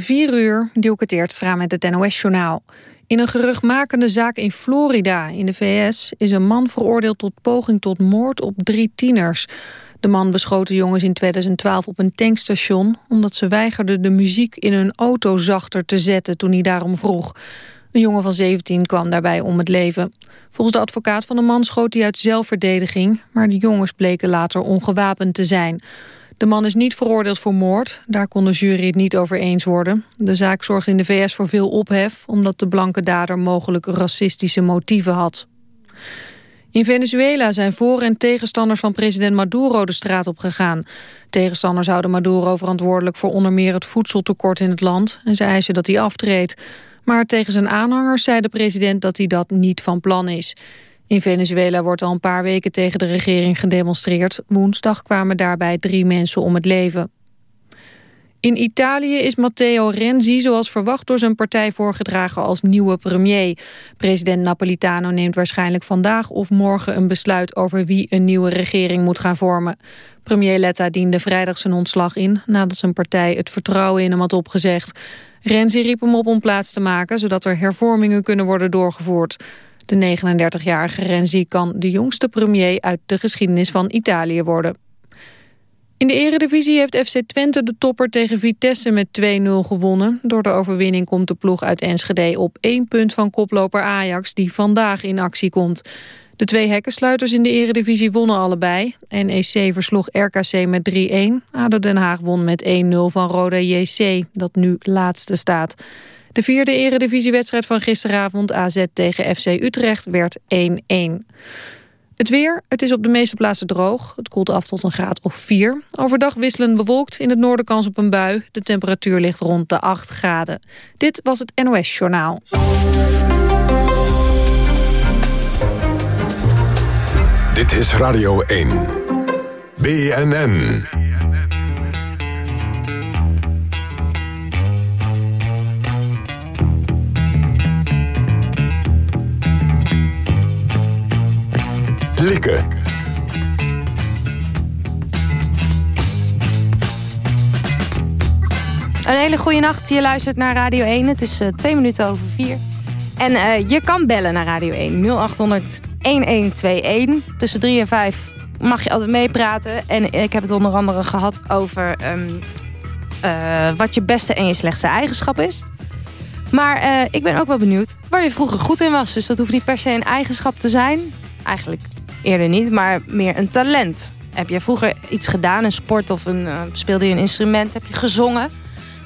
4 uur, Dielke Teertstra met het NOS-journaal. In een geruchtmakende zaak in Florida in de VS... is een man veroordeeld tot poging tot moord op drie tieners. De man beschoot de jongens in 2012 op een tankstation... omdat ze weigerden de muziek in hun auto zachter te zetten toen hij daarom vroeg. Een jongen van 17 kwam daarbij om het leven. Volgens de advocaat van de man schoot hij uit zelfverdediging... maar de jongens bleken later ongewapend te zijn... De man is niet veroordeeld voor moord. Daar kon de jury het niet over eens worden. De zaak zorgt in de VS voor veel ophef... omdat de blanke dader mogelijk racistische motieven had. In Venezuela zijn voor- en tegenstanders van president Maduro de straat op gegaan. Tegenstanders houden Maduro verantwoordelijk voor onder meer het voedseltekort in het land... en ze eisen dat hij aftreedt. Maar tegen zijn aanhangers zei de president dat hij dat niet van plan is. In Venezuela wordt al een paar weken tegen de regering gedemonstreerd. Woensdag kwamen daarbij drie mensen om het leven. In Italië is Matteo Renzi zoals verwacht door zijn partij voorgedragen als nieuwe premier. President Napolitano neemt waarschijnlijk vandaag of morgen een besluit over wie een nieuwe regering moet gaan vormen. Premier Letta diende vrijdag zijn ontslag in nadat zijn partij het vertrouwen in hem had opgezegd. Renzi riep hem op om plaats te maken zodat er hervormingen kunnen worden doorgevoerd. De 39-jarige Renzi kan de jongste premier uit de geschiedenis van Italië worden. In de eredivisie heeft FC Twente de topper tegen Vitesse met 2-0 gewonnen. Door de overwinning komt de ploeg uit Enschede op één punt van koploper Ajax... die vandaag in actie komt. De twee hekkensluiters in de eredivisie wonnen allebei. NEC versloeg RKC met 3-1. ADO Den Haag won met 1-0 van Roda JC, dat nu laatste staat. De vierde eredivisiewedstrijd van gisteravond AZ tegen FC Utrecht werd 1-1. Het weer, het is op de meeste plaatsen droog. Het koelt af tot een graad of 4. Overdag wisselen bewolkt, in het noorden kans op een bui. De temperatuur ligt rond de 8 graden. Dit was het NOS Journaal. Dit is Radio 1. BNN. Lieke. Een hele goede nacht. Je luistert naar Radio 1. Het is uh, twee minuten over vier. En uh, je kan bellen naar Radio 1. 0800 1121. Tussen 3 en 5 mag je altijd meepraten. En ik heb het onder andere gehad over um, uh, wat je beste en je slechtste eigenschap is. Maar ik ben ook wel benieuwd waar je vroeger goed in was. Dus dat hoeft niet per se een eigenschap te zijn. Eigenlijk eerder niet, maar meer een talent. Heb je vroeger iets gedaan, een sport of een, uh, speelde je een instrument, heb je gezongen.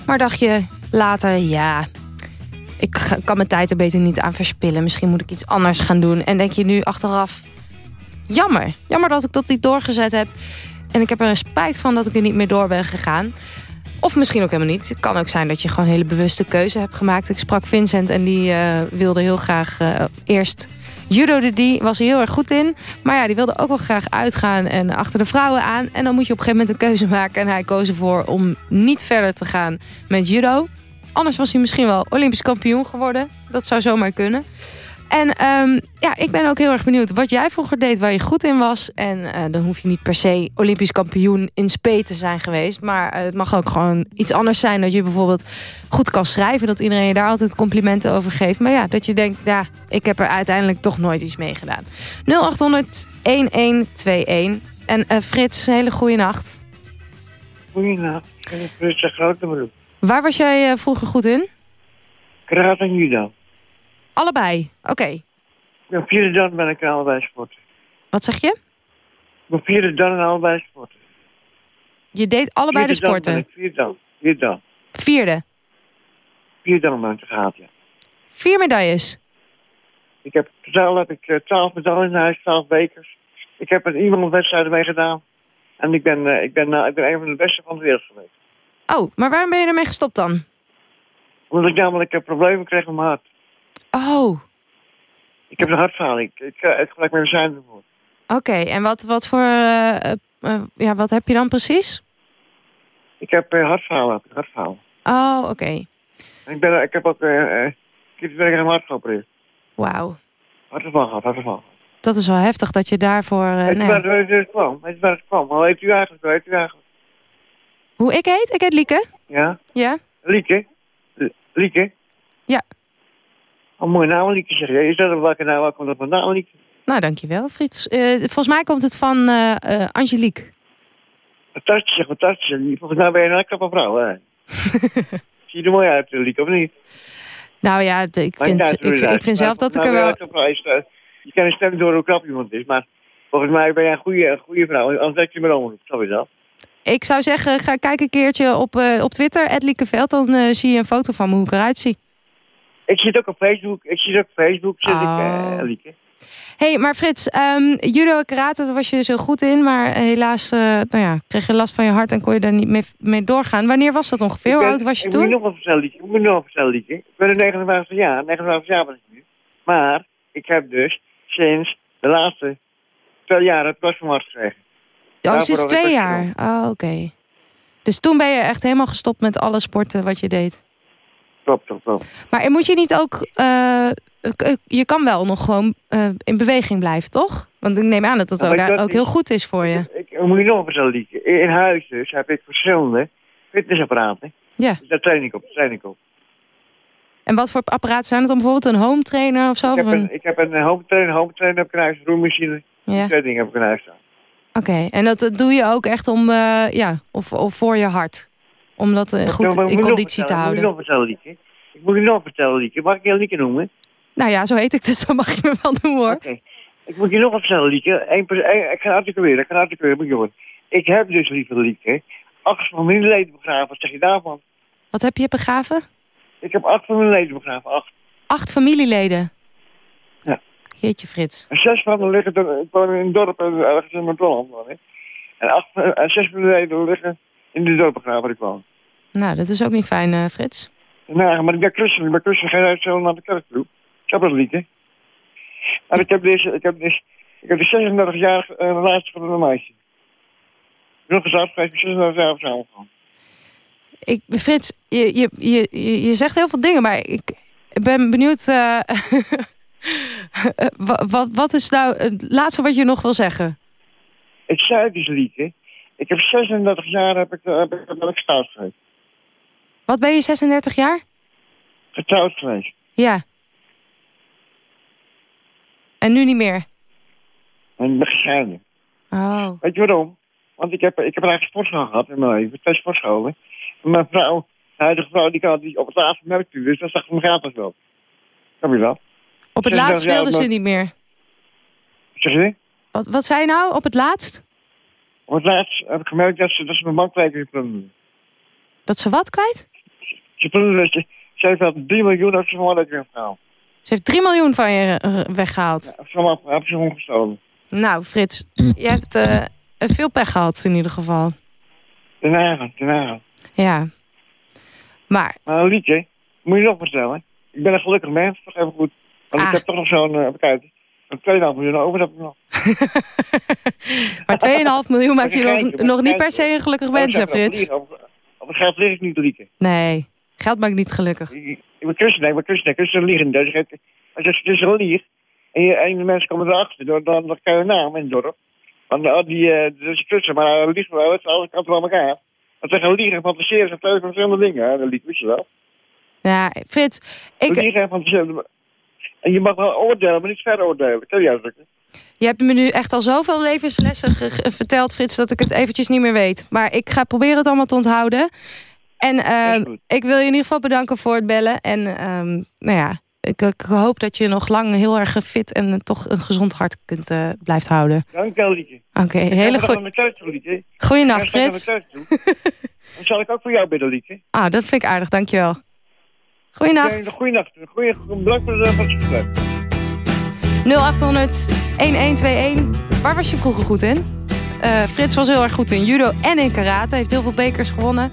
Maar dacht je later, ja, ik kan mijn tijd er beter niet aan verspillen. Misschien moet ik iets anders gaan doen. En denk je nu achteraf, jammer. Jammer dat ik dat niet doorgezet heb. En ik heb er een spijt van dat ik er niet meer door ben gegaan. Of misschien ook helemaal niet. Het kan ook zijn dat je gewoon een hele bewuste keuze hebt gemaakt. Ik sprak Vincent en die uh, wilde heel graag uh, eerst Judo die was er heel erg goed in. Maar ja, die wilde ook wel graag uitgaan en achter de vrouwen aan. En dan moet je op een gegeven moment een keuze maken. En hij koos ervoor om niet verder te gaan met judo. Anders was hij misschien wel Olympisch kampioen geworden. Dat zou zomaar kunnen. En um, ja, ik ben ook heel erg benieuwd wat jij vroeger deed, waar je goed in was. En uh, dan hoef je niet per se Olympisch kampioen in spe te zijn geweest. Maar uh, het mag ook gewoon iets anders zijn. Dat je bijvoorbeeld goed kan schrijven. Dat iedereen je daar altijd complimenten over geeft. Maar ja, dat je denkt, ja, ik heb er uiteindelijk toch nooit iets mee gedaan. 0800 1121. En uh, Frits, een hele goede nacht. Goedenacht. Ik ben Frits de Grote Waar was jij vroeger goed in? Karate en judo. Allebei, oké. Okay. Mijn vierde dan ben ik allebei sporten. Wat zeg je? Mijn vierde dan en allebei sporten. Je deed allebei vierde de sporten? Dan vierde dan. Vierde dan. Vierde? Vierde dan ben ik ja. Vier medailles? Ik heb, totaal heb ik uh, twaalf medailles in huis, twaalf bekers. Ik heb met iemand wedstrijden mee gedaan. En ik ben, uh, ik, ben, uh, ik ben een van de beste van de wereld geweest. Oh, maar waarom ben je ermee gestopt dan? Omdat ik namelijk problemen kreeg met mijn hart. Oh. Ik heb een hartfaling. Ik, ik, ik gebruik medicijnen ervoor. Oké, okay, en wat, wat voor... Uh, uh, ja, wat heb je dan precies? Ik heb uh, hartfalen. hartfalen. Oh, oké. Okay. Ik, ben, ik heb ook... ik heb een hart geopereerd. Wauw. Hartval gehad, hartval. Dat is wel heftig dat je daarvoor... weet, nee. waar, het kwam? Weet je waar het kwam? Hoe heet u eigenlijk? Hoe heet u eigenlijk? Hoe ik heet? Ik heet Lieke. Ja? Ja. Lieke? Lieke? Ja. Een mooie naam, Lieke, zeg je. Is dat een welke naam? Waar komt dat vandaan, Lieke? Nou, dankjewel, Frits. Eh, volgens mij komt het van eh, eh, Angelique. Fantastisch, fantastisch. Volgens mij ben je een knappe vrouw, hè? Zie je er mooi uit, Lieke, of niet? Nou ja, ik vind, ik, uit ik vind zelf dat ik er wel... je kan een stem door hoe knap iemand is, maar volgens mij ben jij een goede, een goede vrouw. Anders heb je me omroep, snap je dat? Ik zou zeggen, ga kijk een keertje op, op Twitter, Liekeveld. Dan zie je een foto van me hoe ik eruit zie. Ik zit ook op Facebook. Ik zit ook op Facebook, zit Oh. ik, eh, Lieke. hey, maar Frits, ehm, judo en karate daar was je zo goed in. Maar helaas eh, nou ja, kreeg je last van je hart en kon je daar niet mee, mee doorgaan. Wanneer was dat ongeveer? Hoe Ik oud was je ik moet je toen? nog vertellen, Lieke. Ik moet nog wat vertellen, Lieke. Ik ben een 59 jaar. 59 jaar ben ik nu. Maar ik heb dus sinds de laatste twee jaar het pas van hart gekregen. Oh, sinds ik twee jaar. Oh, oké. Dus toen ben je echt helemaal gestopt met alle sporten wat je deed. Klopt, klopt, klopt. Maar moet je niet ook... eh, k- je kan wel nog gewoon eh, in beweging blijven, toch? Want ik neem aan dat dat ook, dat heel goed is voor je. Ik, ik moet je nog wat vertellen, Lieke. In huis dus heb ik verschillende fitnessapparaten. Ja. Dus daar train ik op, train ik op. En wat voor apparaten zijn het dan? Bijvoorbeeld een home trainer of zo? Ik heb een- ik heb een home trainer, home trainer heb ik in huis, roemmachine. Ja, Twee dingen heb ik in huis staan. oké. En dat, dat doe je ook echt om, eh, ja, of, of voor je hart? Om dat eh, goed Ja, ik in conditie te houden? Ik moet je nog vertellen, Lieke. Ik moet je nog vertellen, Lieke. Mag ik je Lieke noemen? Nou ja, zo heet ik dus, dan mag je me wel doen hoor. Oké. Ik moet je nog wat vertellen, Lieke. Eén één- ik ga articuleren, ik ga articuleren, moet je. Ik heb dus, lieve Lieke, acht van mijn leden begraven. Wat zeg je daarvan? Wat heb je begraven? Ik heb acht van mijn leden begraven, acht. Acht familieleden? Ja. Jeetje Frits. En zes van hen liggen er, ik woon in een dorp en ergens in mijn ik. En, acht, en zes van de leden liggen in de dorp waar ik woon. Nou, dat is ook niet fijn, eh, Frits. Nou, maar ik ben christen, ik ben christen, geen uit zo naar de kerk toe. Ik heb dat lieke. En ik heb deze, ik heb dus, ik heb de 36 jaar uh, relatie van een meisje. Nog gezegd, ik 36 jaar samengegaan. Ik, Frits, je, je, je, je- zegt heel veel dingen, maar ik ben benieuwd... eh, wa- wat, wat is nou het laatste wat je nog wil zeggen? Ik zei dus lieke, ik heb 36 jaar heb ik, heb ik, ben ik getrouwd geweest. Wat ben je, 36 jaar? Getrouwd geweest. Ja. En nu niet meer? En ik ben gescheiden. Oh. Weet je waarom? Want ik heb, ik heb een eigen sportschool gehad in mijn leven, twee sportscholen. En mijn vrouw, de huidige vrouw, die kan die op het laatste toe, dus dat zag mijn gratis wel. Snap je dat? Op het 36 laatst wilde ze niet meer. Zeg je? Wat, wat zei je nou? Op het laatst? Het laatst heb ik gemerkt dat ze, dat ze mijn bankrekening plunderen. Dat ze wat kwijt? Ze plunderen, ze, ze heeft al 3 miljoen uit zijn bankrekening gehaald. Ze heeft 3 miljoen van je eh, weggehaald. Ja, Ze hebben ze gewoon gestolen. Nou, Frits, je hebt eh, veel pech gehad in ieder geval. Ten hagen, ten. Ja. Maar, Maar een liedje, moet je nog vertellen. Ik ben een gelukkig mens, toch even goed. Want Ah. ik heb toch nog zo'n, uh, 2,5 miljoen over heb ik nog. maar 2,5 miljoen maakt je Dat nog, maar niet per se een gelukkig mens, hè, Frits? Op, het geld lig ik niet lieken. Nee, geld maakt niet gelukkig. Christen, ik ben christen, ik ben liegen. Dus als je het is een lieg, en, je, en de mensen komen erachter, dan, dan, kan je een naam in het dorp. Want uh, die, uh, dat christen, maar uh, liegen wel, het is alle kanten van elkaar. Dat zeggen liegen en fantaseren zijn twee verschillende dingen, hè, dat wist je wel. Ja, Frits, ik, Liegen en fantaseren. En je mag wel oordelen, maar niet veroordelen. Ken je dat? je hebt me nu echt al zoveel levenslessen verteld, Frits, dat ik het eventjes niet meer weet. Maar ik ga proberen het allemaal te onthouden. En ehm, goed. ik wil je in ieder geval bedanken voor het bellen. En ehm, nou ja, ik, ik hoop dat je nog lang heel erg fit en toch een gezond hart kunt eh blijft houden. Dank je, Lieke. Oké, hele thuis toe, Lieke. Goeienacht, Frits. Dan zal ik ook voor jou bidden, Lieke. Ah, dat vind ik aardig, dankjewel. Goeienacht. Goeienacht. Goeie, bedankt voor het gesprek. 0800 1121. Waar was je vroeger goed in? Eh, Frits was heel erg goed in judo en in karate. Heeft heel veel bekers gewonnen.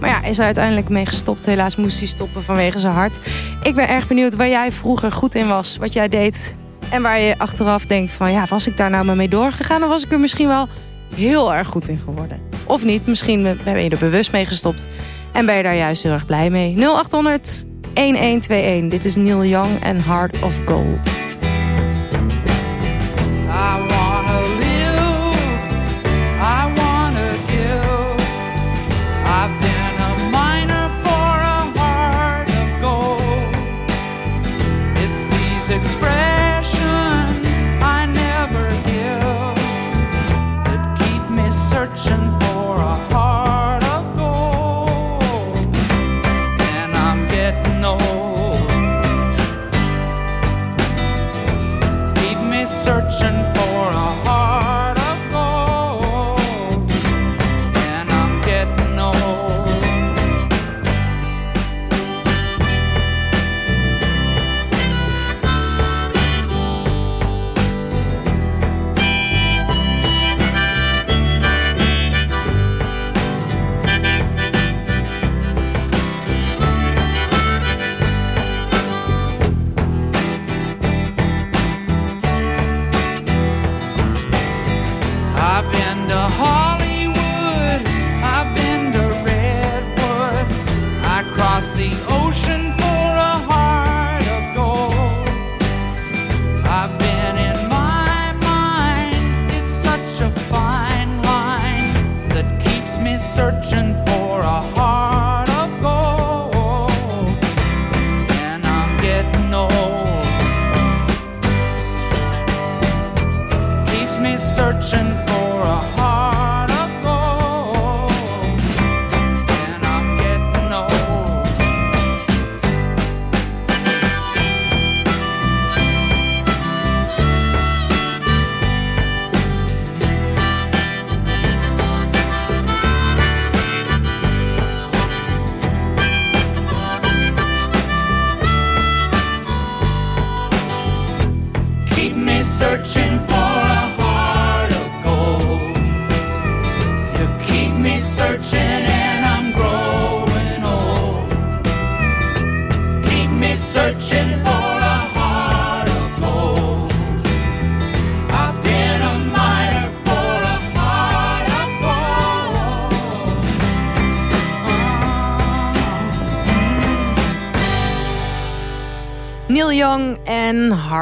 Maar ja, is er uiteindelijk mee gestopt. Helaas moest hij stoppen vanwege zijn hart. Ik ben erg benieuwd waar jij vroeger goed in was. Wat jij deed. En waar je achteraf denkt van... Ja, was ik daar nou maar mee doorgegaan? Dan was ik er misschien wel heel erg goed in geworden. Of niet. Misschien ben je er bewust mee gestopt. En ben je daar juist heel erg blij mee. 0800 1121. Dit is Neil Young en Heart of Gold.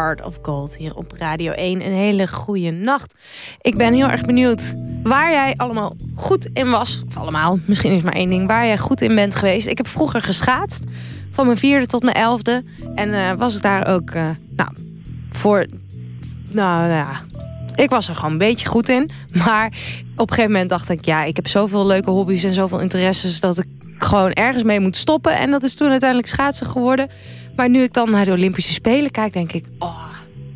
Heart of Gold hier op Radio 1. Een hele goede nacht. Ik ben heel erg benieuwd waar jij allemaal goed in was. Of allemaal, misschien is maar één ding. Waar jij goed in bent geweest. Ik heb vroeger geschaatst. Van mijn vierde tot mijn elfde. En eh, was ik daar ook, eh, nou, voor... Nou ja, ik was er gewoon een beetje goed in. Maar op een gegeven moment dacht ik... ja, ik heb zoveel leuke hobby's en zoveel interesses... dat ik gewoon ergens mee moet stoppen. En dat is toen uiteindelijk schaatsen geworden. Maar nu ik dan naar de Olympische Spelen kijk, denk ik... oh,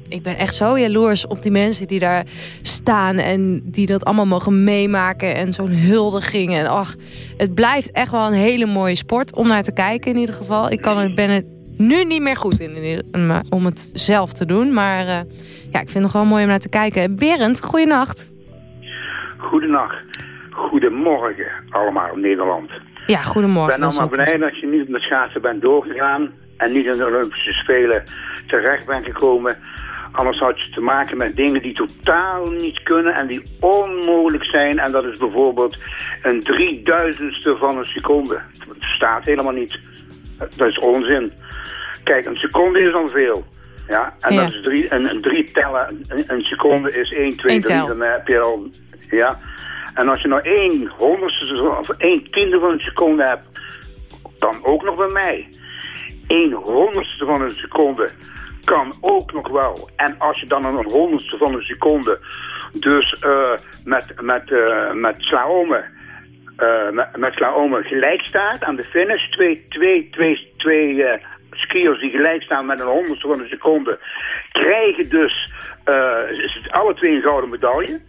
ik ben echt zo jaloers op die mensen die daar staan... en die dat allemaal mogen meemaken en zo'n huldiging. En ach, het blijft echt wel een hele mooie sport om naar te kijken in ieder geval. Ik kan er, ben er nu niet meer goed in, om het zelf te doen. Maar eh, ja, ik vind het nog wel mooi om naar te kijken. Berend, goeienacht. Goedenacht. Goedemorgen allemaal Nederland. Ja, goedemorgen. Ik ben allemaal blij dat je niet met schaatsen bent doorgegaan en niet in de Olympische Spelen terecht bent gekomen. Anders had je te maken met dingen die totaal niet kunnen en die onmogelijk zijn. En dat is bijvoorbeeld een drieduizendste van een seconde. Dat staat helemaal niet. Dat is onzin. Kijk, een seconde is al veel. Ja, en Ja. dat is drie, een, een drie tellen, een, een seconde is 1, 2, Eén 3, tel. dan heb je al, ja. En als je nou één honderdste of één tiende van een seconde hebt, dan ook nog bij mij. Eén honderdste van een seconde kan ook nog wel. En als je dan een honderdste van een seconde, dus eh, met, met, eh, met slalommen, eh, met, met gelijk staat aan de finish, twee, twee, twee, twee skiers die gelijk staan met een honderdste van een seconde, krijgen dus alle twee een gouden medaille.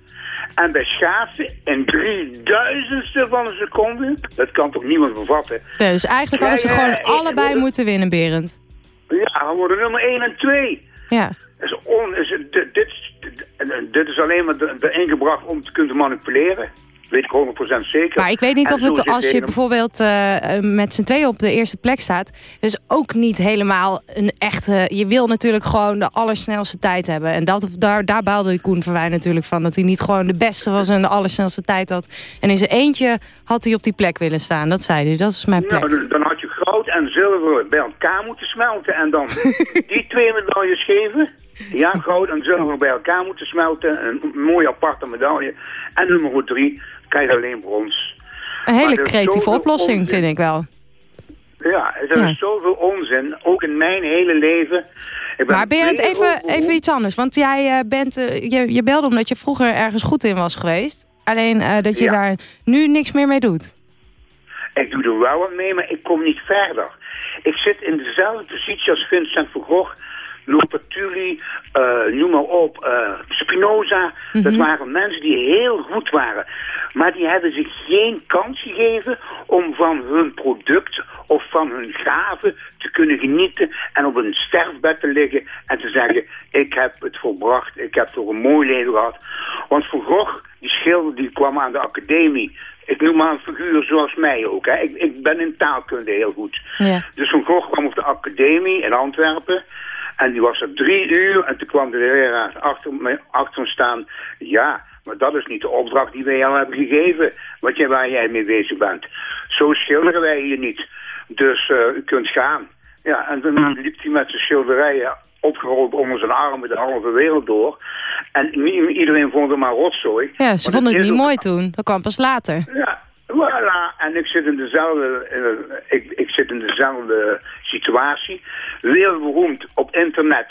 En bij schaatsen een drieduizendste van een seconde, dat kan toch niemand bevatten. Dus eigenlijk hadden ze Ja, ja, gewoon ik- allebei moeten winnen, Berend. Ja, we worden nummer 1 en 2. Ja. Is on, is, dit, dit, is alleen maar de- gebracht om te kunnen manipuleren. Weet ik 100% zeker. Maar ik weet niet En of het als je bijvoorbeeld eh, eh, met z'n tweeën op de eerste plek staat... dus ook niet helemaal een echte... Je wil natuurlijk gewoon de allersnelste tijd hebben. En dat, daar, daar baalde Koen Verwij natuurlijk van. Dat hij niet gewoon de beste was en de allersnelste tijd had. En in zijn eentje had hij op die plek willen staan. Dat zei hij, dat is mijn plek. Nou, dan- dan had je goud en zilver bij elkaar moeten smelten en dan die twee medailles geven. Ja, goud en zilver bij elkaar moeten smelten. Een mooie aparte medaille. En nummer drie krijg je alleen brons. Een hele maar creatieve oplossing, onzin. vind ik wel. Ja, er Ja. is zoveel onzin, ook in mijn hele leven. Ik ben Maar Berend, even, even iets anders. Want jij eh, bent, eh, je, je belde omdat je vroeger ergens goed in was geweest. Alleen eh, dat je Ja. daar nu niks meer mee doet. Ik doe er wel wat mee, maar ik kom niet verder. Ik zit in dezelfde positie als Vincent van Gogh, Lopatuli, eh noem maar op, eh, Spinoza. Dat waren mensen die heel goed waren. Maar die hebben zich geen kans gegeven om van hun product of van hun gaven te kunnen genieten en op een sterfbed te liggen en te zeggen, ik heb het volbracht, ik heb toch een mooi leven gehad. Want Van Gogh, die schilder, die kwam aan de academie. Ik noem maar een figuur zoals mij ook. Hè. Ik, ik ben in taalkunde heel goed. Ja. Dus Van Gogh kwam op de academie in Antwerpen. En die was er drie uur. En toen kwam de leraar achter me, achter me staan. Ja, Maar dat is niet de opdracht die wij jou hebben gegeven, wat jij, waar jij mee bezig bent. Zo schilderen wij hier niet. Dus eh, u kunt gaan. Ja, en dan liep hij met zijn schilderijen opgerold onder zijn armen de halve wereld door. En iedereen vond hem maar rotzooi. Ja, ze vonden het niet mooi toen. Dat kwam pas later. ja, voilà. En ik zit in dezelfde, ik, ik zit in dezelfde situatie. Wereldberoemd op internet.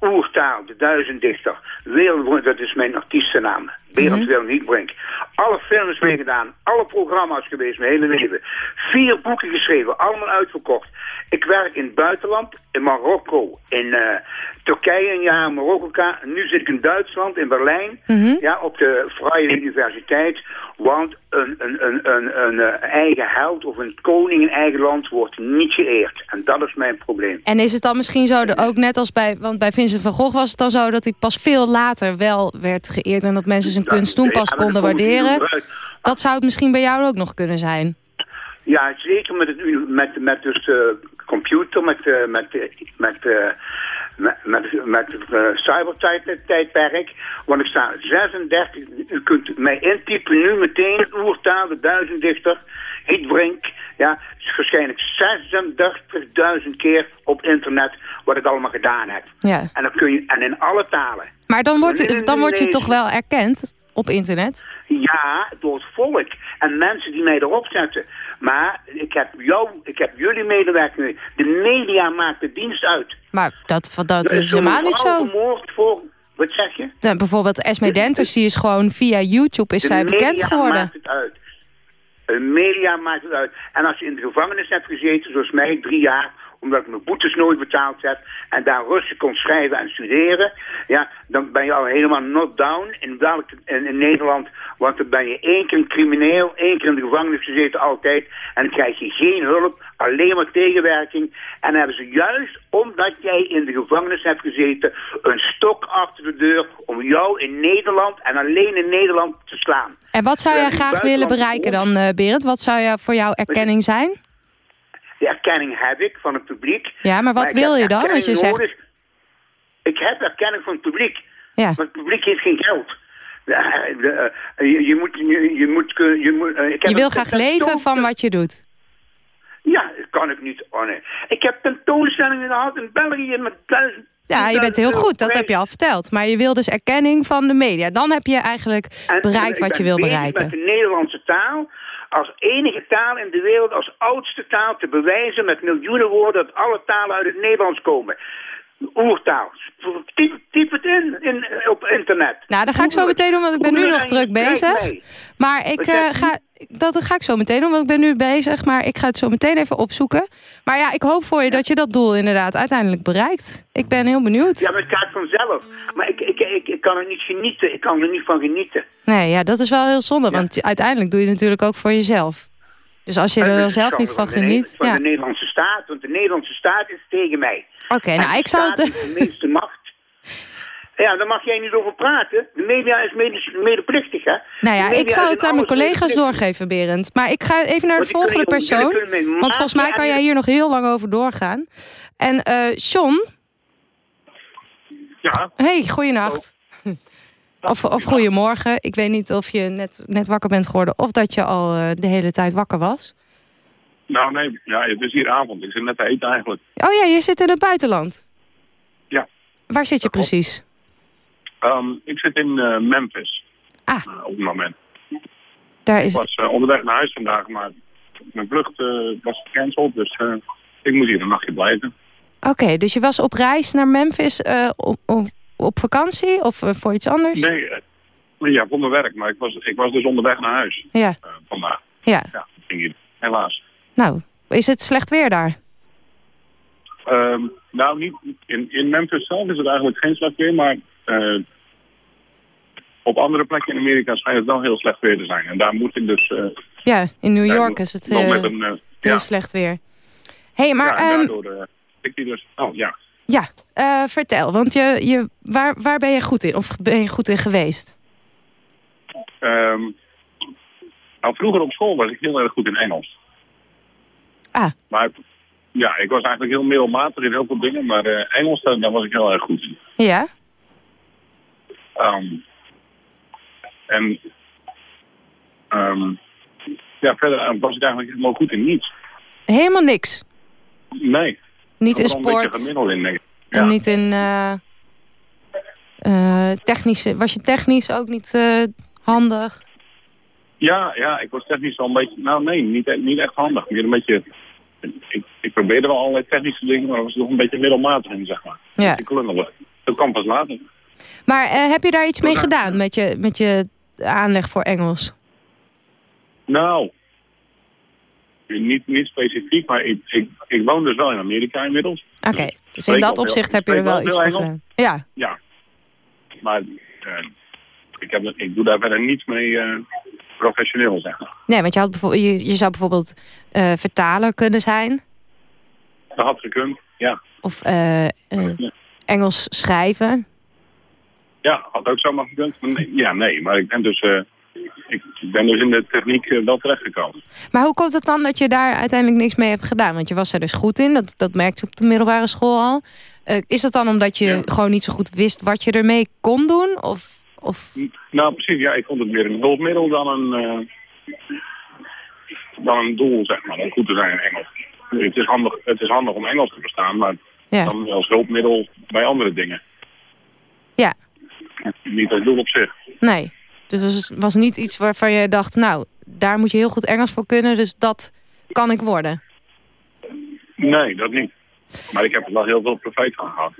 Oertaal, de duizenddichter. Wereldberoemd, dat is mijn artiestennaam. Berend. Willem Nietbrink. Alle films meegedaan, alle programma's geweest, mijn hele leven. Vier boeken geschreven, allemaal uitverkocht. Ik werk in het buitenland, in Marokko, in eh, Turkije een jaar, Marokko. Nu zit ik in Duitsland, in Berlijn, Mhm. ja, op de Vrije Universiteit. Want een, een, een, een, een eh, eigen held of een koning in eigen land wordt niet geëerd. En dat is mijn probleem. En is het dan misschien zo, ook net als bij... Want bij Vincent van Gogh was het dan zo dat hij pas veel later wel werd geëerd... en dat mensen zijn kunst toen pas Ja, konden waarderen. Dat zou het misschien bij jou ook nog kunnen zijn. Ja, zeker met, het, met, met dus computer, met, eh, met, eh, met, eh, met, met, met cybertijdperk. Want ik sta 36, u kunt mij intypen nu meteen, oertaal, de duizenddichter, Hietbrink. Ja, is waarschijnlijk 36.000 keer op internet wat ik allemaal gedaan heb. Ja. En, dan kun je, en in alle talen. Maar dan wordt, dan word je toch wel erkend op internet? Ja, door het volk en mensen die mij erop zetten. Maar ik heb jou, ik heb jullie medewerkingen. De media maakt de dienst uit. Maar dat, dat is helemaal niet zo. vermoord voor, wat zeg je? Bijvoorbeeld Esme Denters, die is gewoon via YouTube is De zij bekend media geworden. maakt het uit. De media maakt het uit. En als je in de gevangenis hebt gezeten, zoals mij, drie jaar, omdat ik mijn boetes nooit betaald heb en daar rustig kon schrijven en studeren, ja, dan ben je al helemaal not down in, welk, in, in Nederland. Want dan ben je één keer een crimineel, één keer in de gevangenis gezeten, altijd. En dan krijg je geen hulp, alleen maar tegenwerking. En dan hebben ze juist, omdat jij in de gevangenis hebt gezeten, een stok achter de deur om jou in Nederland en alleen in Nederland te slaan. En wat zou jij graag willen bereiken dan, eh, Berend? Wat zou voor jou erkenning zijn? De erkenning heb ik van het publiek. Ja, maar wat wil je dan? Want je zegt... nodig. Ik heb erkenning van het publiek. Ja. Maar het publiek heeft geen geld. De- de- eh, je, je moet... Je, je moet, je, moet eh, ik heb Je wil graag leven van wat je doet. Ja, dat kan ik niet. Oh nee. Ik heb tentoonstellingen gehad in België met duizend... Ja, je bent heel goed, dat heb je al verteld. Maar je wil dus erkenning van de media. Dan heb je eigenlijk En- bereikt wat je wil bereiken. met de Nederlandse taal als enige taal in de wereld, als oudste taal te bewijzen met miljoenen woorden dat alle talen uit het Nederlands komen. Oertaal. Typ, typ het in, in op internet. Nou, dat ga ik zo meteen doen, want ik ben nu nog druk bezig. Maar ik eh, ga... Dat ga ik zo meteen doen, want ik ben nu bezig. Maar ik ga het zo meteen even opzoeken. Maar ja, ik hoop voor je dat je dat doel inderdaad uiteindelijk bereikt. Ik ben heel benieuwd. Ja, maar het gaat vanzelf. Maar ik, ik, ik, ik kan er niet genieten. Ik kan er niet van genieten. Nee, ja, dat is wel heel zonde. Want uiteindelijk doe je het natuurlijk ook voor jezelf. Dus als je er zelf niet van geniet... Van Ja. de Nederlandse staat. Want de Nederlandse staat is tegen mij. Oké, nou ik zou het... de meeste macht. Ja, daar mag jij niet over praten. De media is mede- medeplichtig, hè? Nou ja, ik zal is het aan mijn collega's doorgeven, Berend. Maar ik ga even naar de volgende persoon. Want volgens mij kan jij hier nog heel lang over doorgaan. En eh John, Ja, hey, goeienacht. Of, of goedemorgen. Ik weet niet of je net, net wakker bent geworden... of dat je al eh, de hele tijd wakker was. Nou nee, ja, het is hier avond. Ik zit net te eten eigenlijk. Oh ja, je zit in het buitenland. Ja. Waar zit je precies? Ehm, ik zit in eh, Memphis Ah, eh, op het moment. daar Ik is... was eh, onderweg naar huis vandaag, maar mijn vlucht was gecanceld. Dus ik moet hier een nachtje blijven. Oké, dus je was op reis naar Memphis op, op, op vakantie of voor iets anders? Nee, ja, voor mijn werk. Maar ik was, ik was dus onderweg naar huis Ja, vandaag. ja. Ja, ging hier. Helaas. Nou, is het slecht weer daar? Ehm, nou, niet, in, in Memphis zelf is het eigenlijk geen slecht weer, maar eh, op andere plekken in Amerika schijnt het wel heel slecht weer te zijn. En daar moet ik dus eh, Ja, in New daar York is het eh, met een... eh, heel ja, slecht weer. Hey, maar ja, ehm, daardoor eh, ik die dus... Oh, ja. ja, eh, vertel. Want je, je, waar, waar ben je goed in? Of ben je goed in geweest? Ehm, nou, vroeger op school was ik heel erg goed in Engels. Ah, Maar ja, ik was eigenlijk heel middelmatig in heel veel dingen. Maar eh, Engels, daar, was ik heel erg goed in. ja? Ehm, En ehm, ja, verder eh, was ik eigenlijk helemaal goed in niets. Helemaal niks. Nee. Niet in Vooral Een beetje sport gemiddeld in, denk ik. en Ja. niet in eh, technische... Was je technisch ook niet handig? Ja, ja, ik was technisch wel een beetje... Nou nee, niet, niet echt handig. Meer een beetje... Ik, ik probeerde wel allerlei technische dingen, maar was nog een beetje middelmatig in, zeg maar. Ja. Beetje klungelig. Dat kwam pas later. Maar eh, heb je daar iets mee gedaan met je, met je aanleg voor Engels? Nou, niet, niet specifiek, maar ik, ik, ik woon dus wel in Amerika inmiddels. Oké, Dus dus in dat wel opzicht heb je er wel wel iets voor gedaan. Ja, Ja. Maar eh, ik, heb, ik doe daar verder niets mee eh, professioneel, zeg maar. nee, want je, had bijvoorbeeld, je, je zou bijvoorbeeld eh, vertaler kunnen zijn. Dat had gekund, ja. Of eh, eh, Engels schrijven. Ja, had ook zomaar gekund. Maar nee, ja, nee, maar ik ben dus, ik ben dus in de techniek eh, wel terechtgekomen. Maar hoe komt het dan dat je daar uiteindelijk niks mee hebt gedaan? Want je was er dus goed in, dat, dat merkte je op de middelbare school al. Is dat dan omdat je Ja. gewoon niet zo goed wist wat je ermee kon doen? Of, of... Nou, precies, ja, ik vond het meer een hulpmiddel dan een, eh, dan een doel, zeg maar, om goed te zijn in Engels. Het is handig, het is handig om Engels te verstaan, maar Ja. dan als hulpmiddel bij andere dingen. ja, Niet als doel op zich. nee. Dus het was, was niet iets waarvan je dacht, nou, daar moet je heel goed Engels voor kunnen, dus dat kan ik worden. Nee, dat niet. Maar ik heb er wel heel veel profijt van gehad.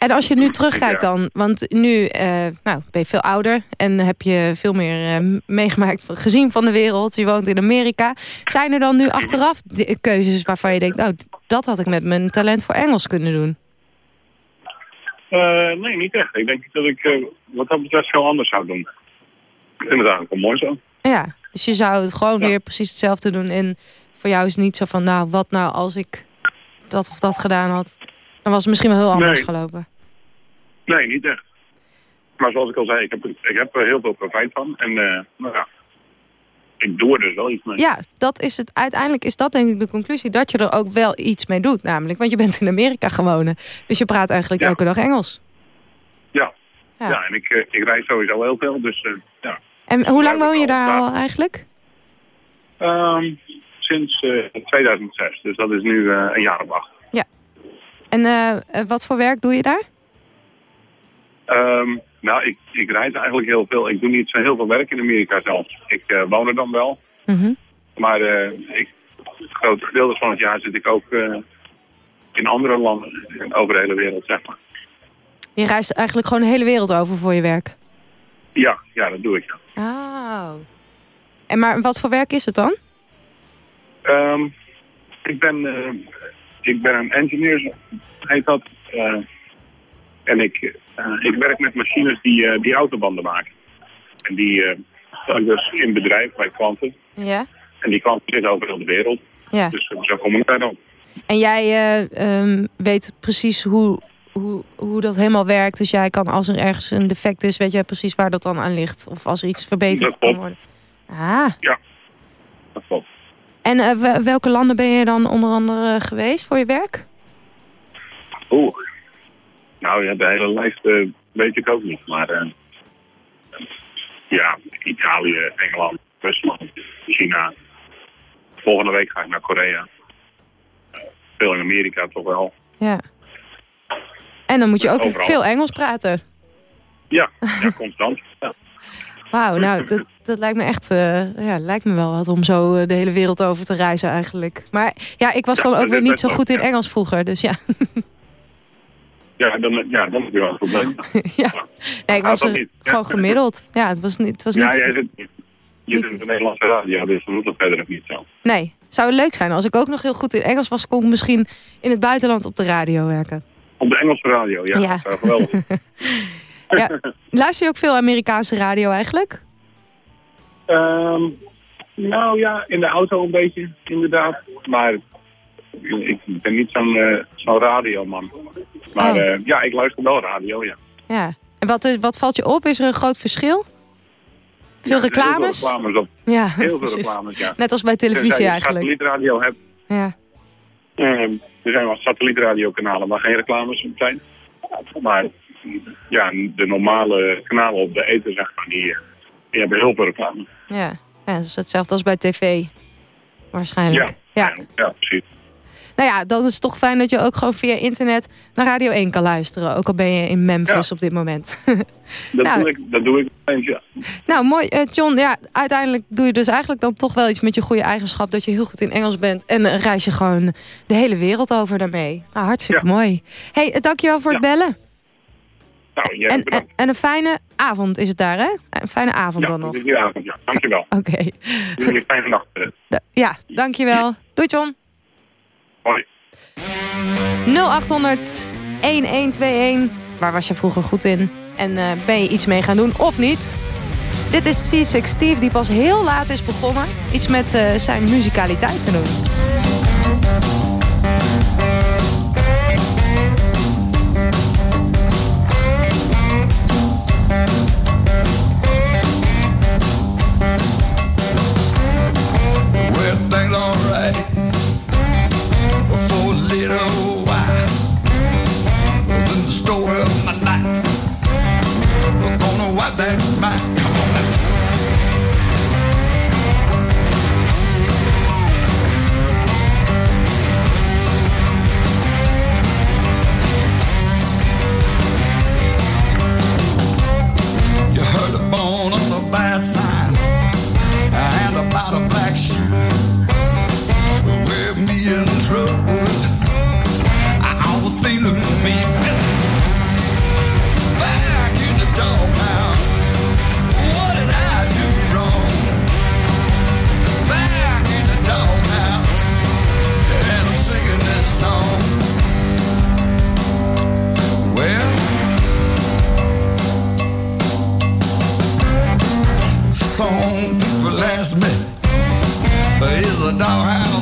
En als je nu terugkijkt Ja. dan, want nu eh, nou, ben je veel ouder en heb je veel meer eh, meegemaakt, gezien van de wereld. Je woont in Amerika. Zijn er dan nu achteraf keuzes waarvan je denkt, nou, dat had ik met mijn talent voor Engels kunnen doen? Eh, nee, niet echt. Ik denk dat ik wat dat betreft veel anders zou doen. Ik vind het eigenlijk wel mooi zo. Ja, dus je zou het gewoon Ja. weer precies hetzelfde doen. En voor jou is het niet zo van, nou, wat nou als ik dat of dat gedaan had. Dan was het misschien wel heel anders Nee. gelopen. Nee, niet echt. Maar zoals ik al zei, ik heb, ik heb er heel veel profijt van. En eh, nou ja, ik doe er dus wel iets mee. Ja, dat is het. Uiteindelijk is dat denk ik de conclusie. Dat je er ook wel iets mee doet namelijk. Want je bent in Amerika gewonnen. Dus je praat eigenlijk Ja. elke dag Engels. Ja, Ja. ja. en ik, eh, ik reis sowieso heel veel. Dus eh, ja. En hoe lang woon je daar al- eigenlijk? Ehm, sinds eh, 2006. Dus dat is nu een jaar of acht. En eh, eh, wat voor werk doe je daar? Ehm, nou, ik, ik reis eigenlijk heel veel. Ik doe niet zo heel veel werk in Amerika zelf. Ik eh, woon er dan wel. Mhm. Maar ik, grote gedeeltes van het jaar zit ik ook in andere landen over de hele wereld, zeg maar. Je reist eigenlijk gewoon de hele wereld over voor je werk. Ja, ja, dat doe ik. Ja. Oh. En maar wat voor werk is het dan? Ehm, ik, ben, ik ben een engineer, heet dat. Eh, en ik, eh, ik werk met machines die, eh, die autobanden maken. En die stel ik dus in bedrijf bij klanten. Ja. En die klanten zitten over heel de wereld. Ja. Dus zo kom ik daar dan. En jij eh, ehm, weet precies hoe, hoe, hoe dat helemaal werkt. Dus jij kan als er ergens een defect is, weet jij precies waar dat dan aan ligt. Of als er iets verbeterd Dat kan worden. Ah. Dat klopt. En eh, wel- welke landen ben je dan onder andere geweest voor je werk? Oeh. Nou ja, de hele lijst eh, weet ik ook niet. Maar eh, ja, Italië, Engeland, Rusland, China. Volgende week ga ik naar Korea. Veel in Amerika toch wel. Ja. En dan moet je ook Overal. veel Engels praten. Ja, ja constant. Ja. Wauw, nou, dat, dat lijkt me echt, eh, ja, lijkt me wel wat om zo eh, de hele wereld over te reizen eigenlijk. Maar ja, ik was Ja, dan ook dat weer niet zo goed in. Engels vroeger, dus ja. Ja, dan, ja, dan heb je wel een probleem. ja. Nee, ik Ah, was dat er. Ja. gewoon gemiddeld. Ja, het was niet, het was Ja, niet, jij zit, je zit in de Nederlandse radio, dus dan moet dat verder ook niet zo. nee. Zou het leuk zijn als ik ook nog heel goed in Engels was, kon ik misschien in het buitenland op de radio werken. Op de Engelse radio, ja. Ja. Dat zou geweldig. Ja. Luister je ook veel Amerikaanse radio eigenlijk? Ehm, nou ja, in de auto een beetje, inderdaad. Maar ik ben niet zo'n eh, zo'n radioman. Maar Oh. eh, ja, ik luister wel radio, ja. Ja. En wat, is- wat valt je op? Is er een groot verschil? Veel Ja, reclames? Heel veel reclames, op, Ja, heel veel reclames, ja. Net als bij televisie je eigenlijk. satellietradio hebt. Ja. ehm, er zijn wel satellietradiokanalen waar geen reclames op zijn. Maar ja, de normale kanalen op de eten, zeg maar, die, eh, Je hebt heel veel reclame. Ja. ja, dat is hetzelfde als bij tv. Waarschijnlijk. Ja. ja. Ja, precies. Nou ja, dan is het toch fijn dat je ook gewoon via internet naar Radio 1 kan luisteren. Ook al ben je in Memphis Ja. op dit moment. Dat, Nou. doe, ik, dat doe ik eens, ja. nou, mooi. Eh, John, ja, uiteindelijk doe je dus eigenlijk dan toch wel iets met je goede eigenschap. Dat je heel goed in Engels bent. En eh, reis je gewoon de hele wereld over daarmee. Nou, hartstikke Ja. mooi. hey, eh, dankjewel voor het bellen. Nou, jij En, en, bedankt. en een fijne avond is het daar, hè? Een fijne avond Ja, dan nog. die avond, ja. Dankjewel. Oké. Een fijne nacht. eh. Da- Ja, dankjewel. Doei John. Hoi. 0800 1121. Waar was je vroeger goed in? En eh, ben je iets mee gaan doen of niet? Dit is C6 Steve, die pas heel laat is begonnen. Iets met eh, zijn muzikaliteit te doen. People ask me, is a doghouse a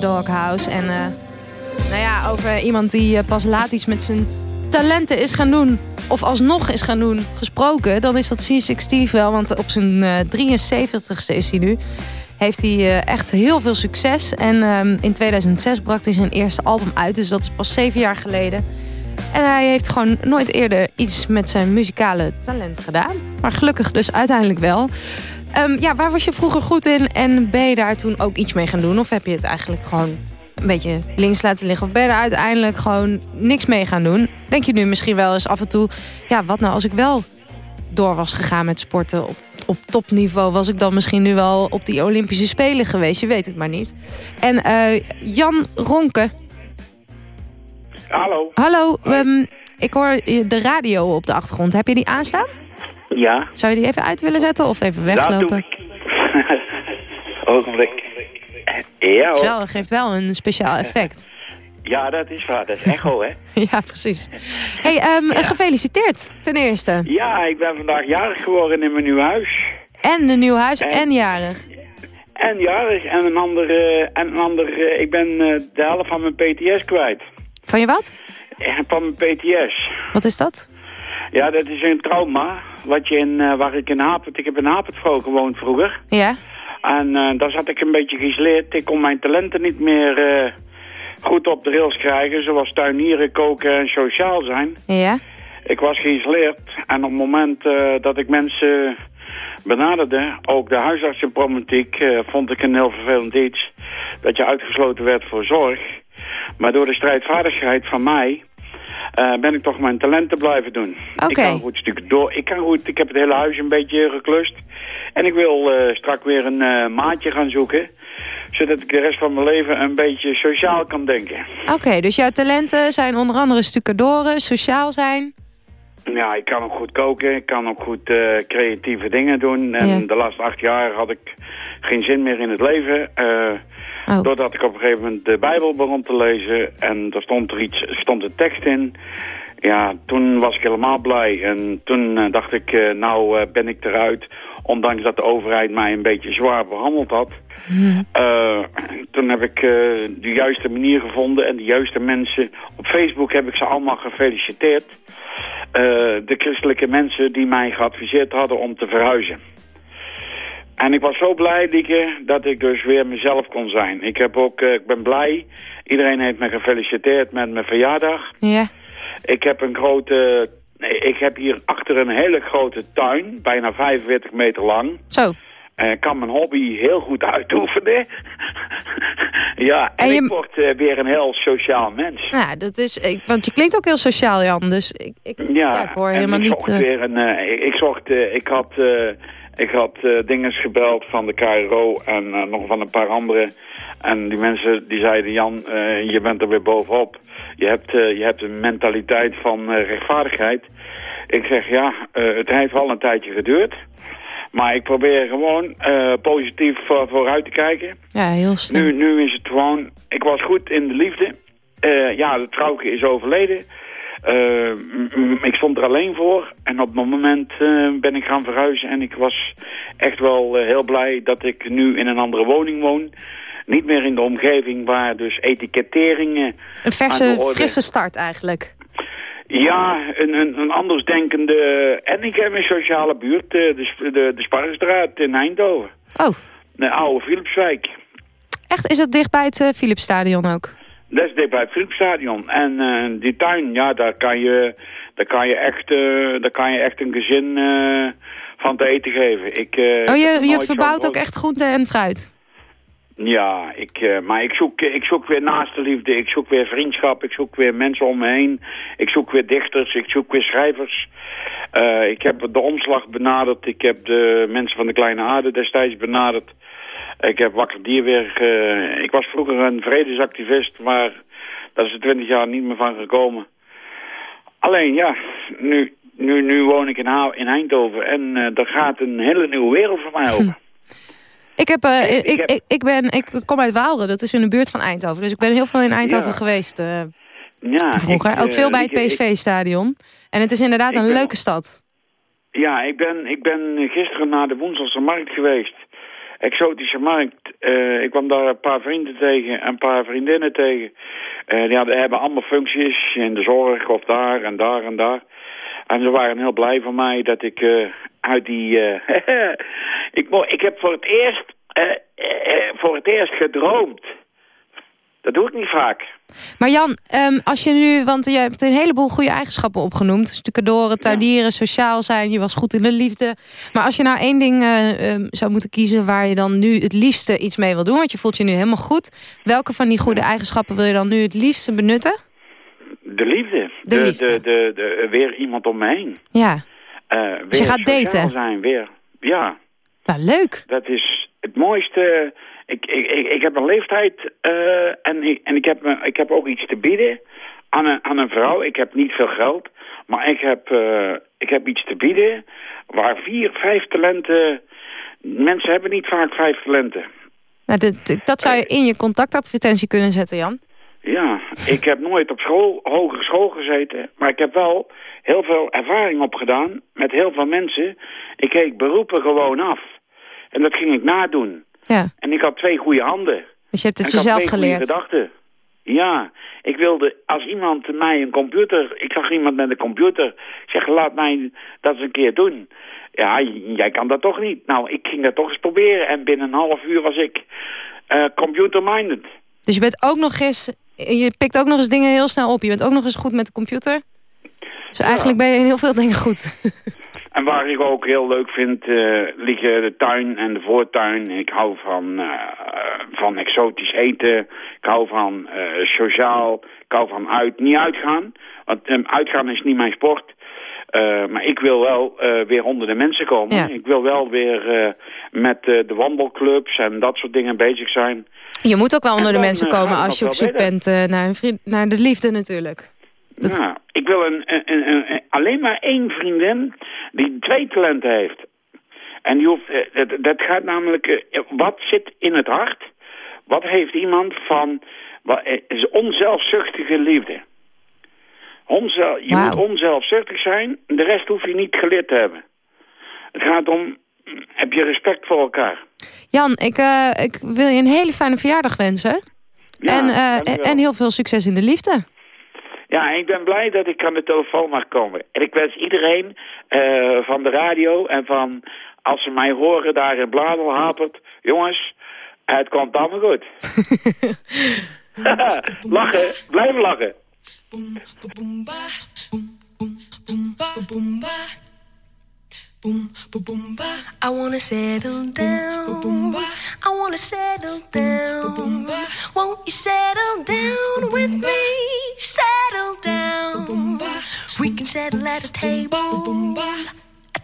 Doghouse. En eh, nou ja, over iemand die eh, pas laat iets met zijn talenten is gaan doen... of alsnog is gaan doen, gesproken... dan is dat C6 Steve wel, want op zijn eh 73ste is hij nu. heeft hij eh, echt heel veel succes. En ehm, in 2006 bracht hij zijn eerste album uit, dus dat is pas zeven jaar geleden. En hij heeft gewoon nooit eerder iets met zijn muzikale talent gedaan. Maar gelukkig dus uiteindelijk wel. Ehm, ja, waar was je vroeger goed in en ben je daar toen ook iets mee gaan doen? Of heb je het eigenlijk gewoon een beetje links laten liggen? Of ben je er uiteindelijk gewoon niks mee gaan doen? Denk je nu misschien wel eens af en toe... ja, wat nou als ik wel door was gegaan met sporten op, op topniveau... was ik dan misschien nu wel op die Olympische Spelen geweest? Je weet het maar niet. En eh, Jan Ronke. Hallo. Hallo, ehm, ik hoor de radio op de achtergrond. Heb je die aanstaan? Ja, Zou je die even uit willen zetten of even doe weglopen? ik. Ogenblik. Ja Het hoor. wel, geeft wel een speciaal effect. Ja, dat is waar. Dat is echo, hè? ja, precies. hey, ehm, gefeliciteerd ten eerste. Ja, ik ben vandaag jarig geworden in mijn nieuw huis. En een nieuw huis En- en jarig. En jarig en een ander... en een ander eh, ik ben eh, de helft van mijn PTS kwijt. Van je wat? Eh, Van mijn PTS. Wat is dat? Ja, dat is een trauma. Wat je in, eh, waar ik in Hapert... Ik heb in Hapertvrouw gewoond vroeger. Ja? En eh, daar zat ik een beetje geïsoleerd. Ik kon mijn talenten niet meer eh, goed op de rails krijgen. Zoals tuinieren, koken en sociaal zijn. Ja? Ik was geïsoleerd. En op het moment dat ik mensen benaderde, ook de huisartsenproblematiek, vond ik een heel vervelend iets. Dat je uitgesloten werd voor zorg. Maar door de strijdvaardigheid van mij... eh, ben ik toch mijn talenten blijven doen. Ik kan goed stuk door. Ik kan goed. Ik heb het hele huis een beetje geklust. En ik wil eh straks weer een eh, maatje gaan zoeken. Zodat ik de rest van mijn leven een beetje sociaal kan denken. Oké, dus jouw talenten zijn onder andere stucadoren, sociaal zijn. Ja, ik kan ook goed koken. Ik kan ook goed creatieve dingen doen. En Ja. de laatste acht jaar had ik geen zin meer in het leven. Oh. Doordat ik op een gegeven moment de Bijbel begon te lezen. En er stond er iets, stond een tekst in. Ja, toen was ik helemaal blij. En toen eh, dacht ik, eh, nou eh, ben ik eruit. Ondanks dat de overheid mij een beetje zwaar behandeld had. Eh, toen heb ik de juiste manier gevonden. En de juiste mensen. Op Facebook heb ik ze allemaal gefeliciteerd. De christelijke mensen die mij geadviseerd hadden om te verhuizen. En ik was zo blij, Dieke, dat ik dus weer mezelf kon zijn. Ik, heb ook, eh, ik ben blij. Iedereen heeft me gefeliciteerd met mijn verjaardag. Ja. Ik heb een grote... nee, Ik heb hier achter een hele grote tuin, bijna 45 meter lang. Zo. Ik kan mijn hobby heel goed uitoefenen. ja, en, En je- ik word eh, weer een heel sociaal mens. Nou, dat is, ik, want je klinkt ook heel sociaal, Jan. Dus ik, ik, ja, ik hoor helemaal ik niet... zocht eh, weer een, ik, zocht, ik had, ik had eh dinges gebeld van de KRO en eh, nog van een paar anderen. En die mensen die zeiden, Jan, eh, je bent er weer bovenop. Je hebt, je hebt een mentaliteit van rechtvaardigheid. Ik zeg, ja, het heeft wel een tijdje geduurd. Maar ik probeer gewoon positief voor- vooruit te kijken. ja, heel snel. Nu, nu is het gewoon... Ik was goed in de liefde. Ja, de trouwke is overleden. Eh, ik stond er alleen voor. En op het moment eh, ben ik gaan verhuizen. En ik was echt wel eh, heel blij dat ik nu in een andere woning woon. Niet meer in de omgeving waar dus etiketteringen... Een verse, frisse start eigenlijk. Ja, een, een, een andersdenkende... En ik heb een sociale buurt, de, de, de Sparrenstraat in Eindhoven. Oh, De oude Philipswijk. echt? Is dat dicht bij het Philipsstadion ook? Dat is bij het Philipsstadion. En eh, die tuin, ja, daar kan je, daar kan je, echt, eh, daar kan je echt een gezin eh, van te eten geven. Ik, Oh, je, je verbouwt ook echt groente en fruit? Ja, ik, maar ik zoek, ik zoek weer naaste liefde, ik zoek weer vriendschap, ik zoek weer mensen om me heen. Ik zoek weer dichters, ik zoek weer schrijvers. Ik heb de omslag benaderd, ik heb de mensen van de Kleine Aarde destijds benaderd. Ik heb Wakker Dier weer... eh, ik was vroeger een vredesactivist, maar daar is er twintig jaar niet meer van gekomen. Alleen ja, nu, nu, nu woon ik in, Ha- in Eindhoven en eh er gaat een hele nieuwe wereld voor mij open. Ik, heb, eh, Ik ik, heb- ik, ik, ben, ik kom uit Waalre, dat is in de buurt van Eindhoven. Dus ik ben heel veel in Eindhoven Ja. geweest eh, Ja, vroeger. ik, ook veel bij het PSV-stadion. En het is inderdaad een ben- leuke stad. Ja, ik ben, ik ben gisteren naar de Woenselse markt geweest. Exotische markt. Eh, ik kwam daar een paar vrienden tegen, een paar vriendinnen tegen. Eh, die hebben allemaal functies in de zorg of daar en daar en daar. En ze waren heel blij van mij dat ik eh, uit die... ik, ik heb voor het eerst... voor het eerst gedroomd. Dat doe ik niet vaak. Maar Jan, ehm, als je nu, want je hebt een heleboel goede eigenschappen opgenoemd. Stucadoren, tuinieren, sociaal zijn, je was goed in de liefde. Maar als je nou één ding eh, ehm, zou moeten kiezen waar je dan nu het liefste iets mee wil doen, want je voelt je nu helemaal goed. Welke van die goede eigenschappen wil je dan nu het liefste benutten? De liefde. De liefde. De, de, de, weer iemand om me heen. Ja, Eh, weer Dus je gaat sociaal daten? zijn, weer. Ja, nou leuk. dat is het mooiste. Ik, ik, ik, ik heb een leeftijd eh, en, ik, en ik, heb, me- ik heb ook iets te bieden aan een, aan een vrouw. Ik heb niet veel geld, maar ik heb, eh, ik heb iets te bieden waar vier, vijf talenten... Mensen hebben niet vaak vijf talenten. Nou, dit- dat zou je in je contactadvertentie kunnen zetten, Jan. Ja, ik heb nooit op school, hogere school gezeten, maar ik heb wel heel veel ervaring opgedaan met heel veel mensen. Ik keek beroepen gewoon af. En dat ging ik nadoen. Ja, En ik had twee goede handen. dus je hebt het En ik had jezelf geleerd. gedachten. Ja, ik wilde, als iemand mij een computer... Ik zag iemand met een computer. Zeg, laat mij dat eens een keer doen. Ja, jij kan dat toch niet. Nou, ik ging dat toch eens proberen. En binnen een half uur was ik eh computer-minded. Dus je bent ook nog eens, je pikt ook nog eens dingen heel snel op. Je bent ook nog eens goed met de computer. Dus eigenlijk ben je in heel veel dingen goed. En waar ik ook heel leuk vind, eh, liggen de tuin en de voortuin. Ik hou van, eh, van exotisch eten. Ik hou van eh, sociaal. Ik hou van uit, niet uitgaan. Want eh, uitgaan is niet mijn sport. Maar ik wil wel weer onder de mensen komen. Ja. Ik wil wel weer met de wandelclubs en dat soort dingen bezig zijn. Je moet ook wel onder de mensen komen als je op zoek bent naar, een vriend, naar de liefde natuurlijk. Ja, ik wil een, een, een, een- alleen maar één vriendin die twee talenten heeft. En die hoeft, eh, dat, dat gaat namelijk, eh, wat zit in het hart? Wat heeft iemand van, wat, eh, is onzelfzuchtige liefde? Onzel, je moet onzelfzuchtig zijn, de rest hoef je niet geleerd te hebben. Het gaat om, heb je respect voor elkaar? Jan, ik, ik wil je een hele fijne verjaardag wensen. Ja, en, dankjewel. en heel veel succes in de liefde. Ja, ik ben blij dat ik aan de telefoon mag komen. En ik wens iedereen eh, van de radio en van... als ze mij horen daar in Bladel hapert... jongens, het komt allemaal goed. lachen, blijven lachen. I wanna settle down. Boom, boom, ba. I wanna settle down. Boom, boom, ba. Won't you settle down with me? Settle down. Boom, boom, ba. We can settle at a table. Boom, boom, ba. A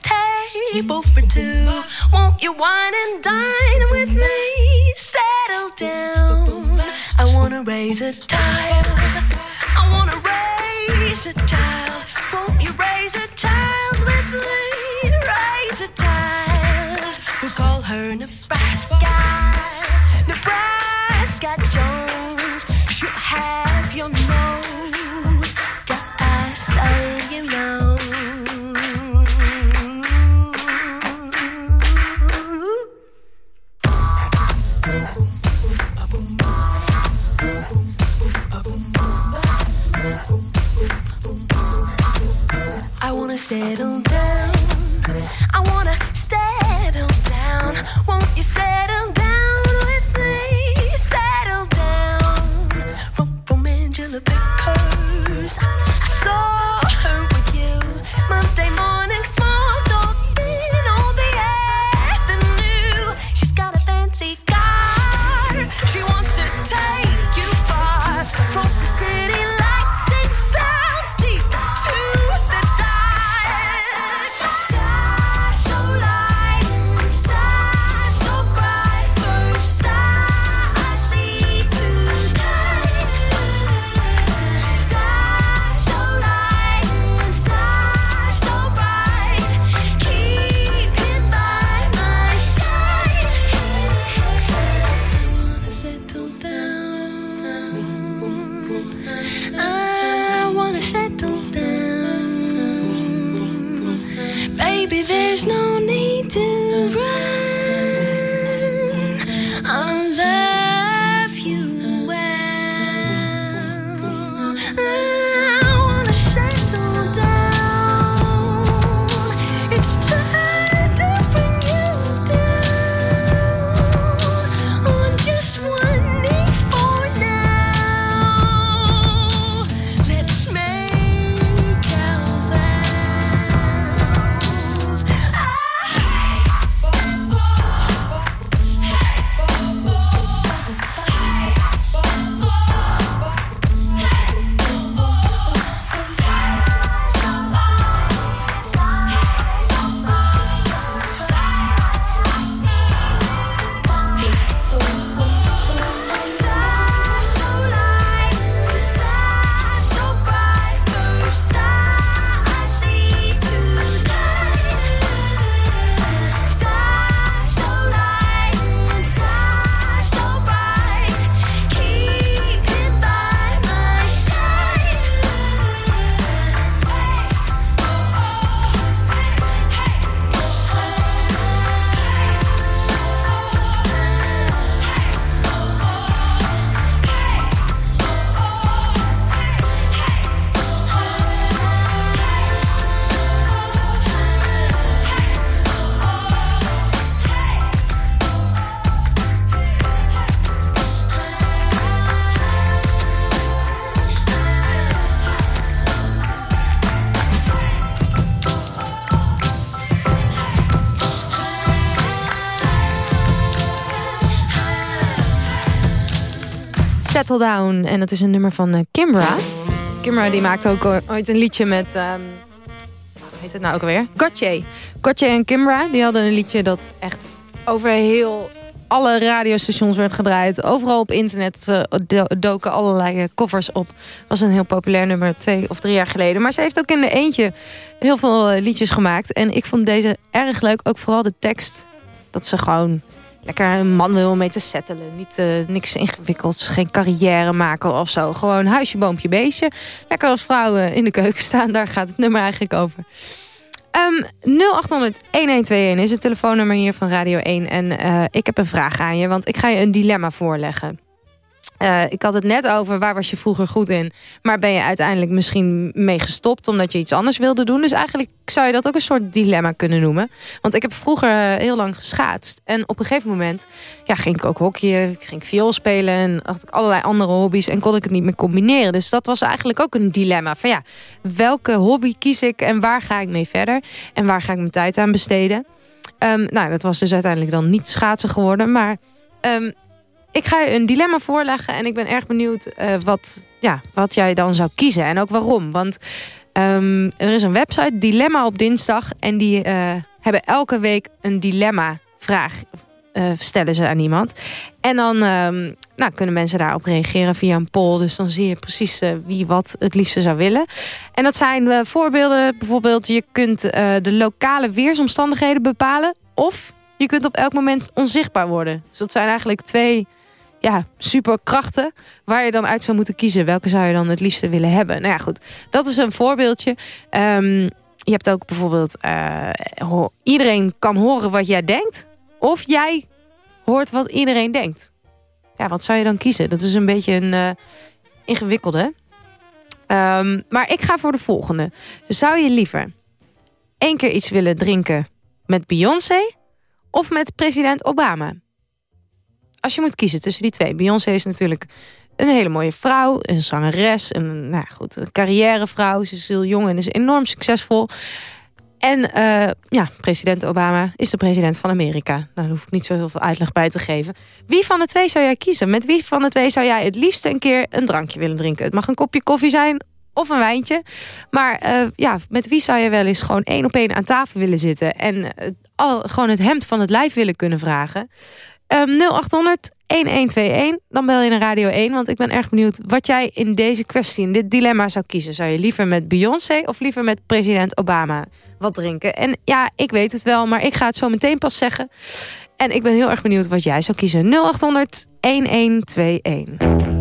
table for two. Won't you wine and dine with me? Settle down. I wanna raise a child. I wanna raise a child. Won't you raise a child with me? Her Nebraska. Nebraska Jones. She'll have your nose. Just so you know. I wanna settle down. I wanna Down. En dat is een nummer van eh, Kimbra. Kimbra die maakte ook o- ooit een liedje met... ehm, hoe heet het nou ook alweer? Gotye. Gotye en Kimbra, die hadden een liedje dat echt over heel alle radiostations werd gedraaid. Overal op internet eh, do- doken allerlei eh, covers op. Was een heel populair nummer twee of drie jaar geleden. Maar ze heeft ook in de eentje heel veel eh, liedjes gemaakt. En ik vond deze erg leuk. Ook vooral de tekst. Dat ze gewoon lekker een man wil mee te settelen. Niet, eh, niks ingewikkelds. Geen carrière maken of zo. Gewoon huisje, boompje, beestje. Lekker als vrouwen in de keuken staan. Daar gaat het nummer eigenlijk over. Ehm 0800-1121 is het telefoonnummer hier van Radio 1. En eh, ik heb een vraag aan je, want ik ga je een dilemma voorleggen. Eh, ik had het net over waar was je vroeger goed in. Maar ben je uiteindelijk misschien mee gestopt omdat je iets anders wilde doen. Dus eigenlijk zou je dat ook een soort dilemma kunnen noemen. Want ik heb vroeger eh, heel lang geschaatst. En op een gegeven moment ja, ging ik ook hockeyen, ging ik viool spelen. En had ik allerlei andere hobby's en kon ik het niet meer combineren. Dus dat was eigenlijk ook een dilemma. Van ja, welke hobby kies ik en waar ga ik mee verder? En waar ga ik mijn tijd aan besteden? Ehm, nou, dat was dus uiteindelijk dan niet schaatsen geworden. Maar ehm, ik ga je een dilemma voorleggen. En ik ben erg benieuwd eh, wat, ja, wat jij dan zou kiezen. En ook waarom. Want ehm, er is een website, Dilemma op dinsdag. En die eh, hebben elke week een dilemma-vraag. eh, stellen ze aan iemand. En dan ehm, nou, kunnen mensen daarop reageren via een poll. Dus dan zie je precies wie wat het liefste zou willen. En dat zijn voorbeelden. Bijvoorbeeld, je kunt de lokale weersomstandigheden bepalen. Of je kunt op elk moment onzichtbaar worden. Dus dat zijn eigenlijk twee ja, superkrachten waar je dan uit zou moeten kiezen. Welke zou je dan het liefste willen hebben? Nou ja, goed. Dat is een voorbeeldje. Ehm, je hebt ook bijvoorbeeld... eh, iedereen kan horen wat jij denkt. Of jij hoort wat iedereen denkt. Ja, wat zou je dan kiezen? Dat is een beetje een eh, ingewikkelde. Ehm, maar ik ga voor de volgende. Zou je liever één keer iets willen drinken met Beyoncé... of met president Obama? Als je moet kiezen tussen die twee. Beyoncé is natuurlijk een hele mooie vrouw, een zangeres, een, nou goed, een carrièrevrouw. Ze is heel jong en is enorm succesvol. En eh, ja, president Obama is de president van Amerika. Nou, daar hoef ik niet zo heel veel uitleg bij te geven. Wie van de twee zou jij kiezen? Met wie van de twee zou jij het liefst een keer een drankje willen drinken? Het mag een kopje koffie zijn of een wijntje. Maar eh, ja, met wie zou je wel eens gewoon één op één aan tafel willen zitten... en al, gewoon het hemd van het lijf willen kunnen vragen? Ehm 0800 1121, dan bel je naar Radio 1. Want ik ben erg benieuwd wat jij in deze kwestie, in dit dilemma zou kiezen. Zou je liever met Beyoncé of liever met president Obama wat drinken? En ja, ik weet het wel, maar ik ga het zo meteen pas zeggen. En ik ben heel erg benieuwd wat jij zou kiezen. 0800 1121.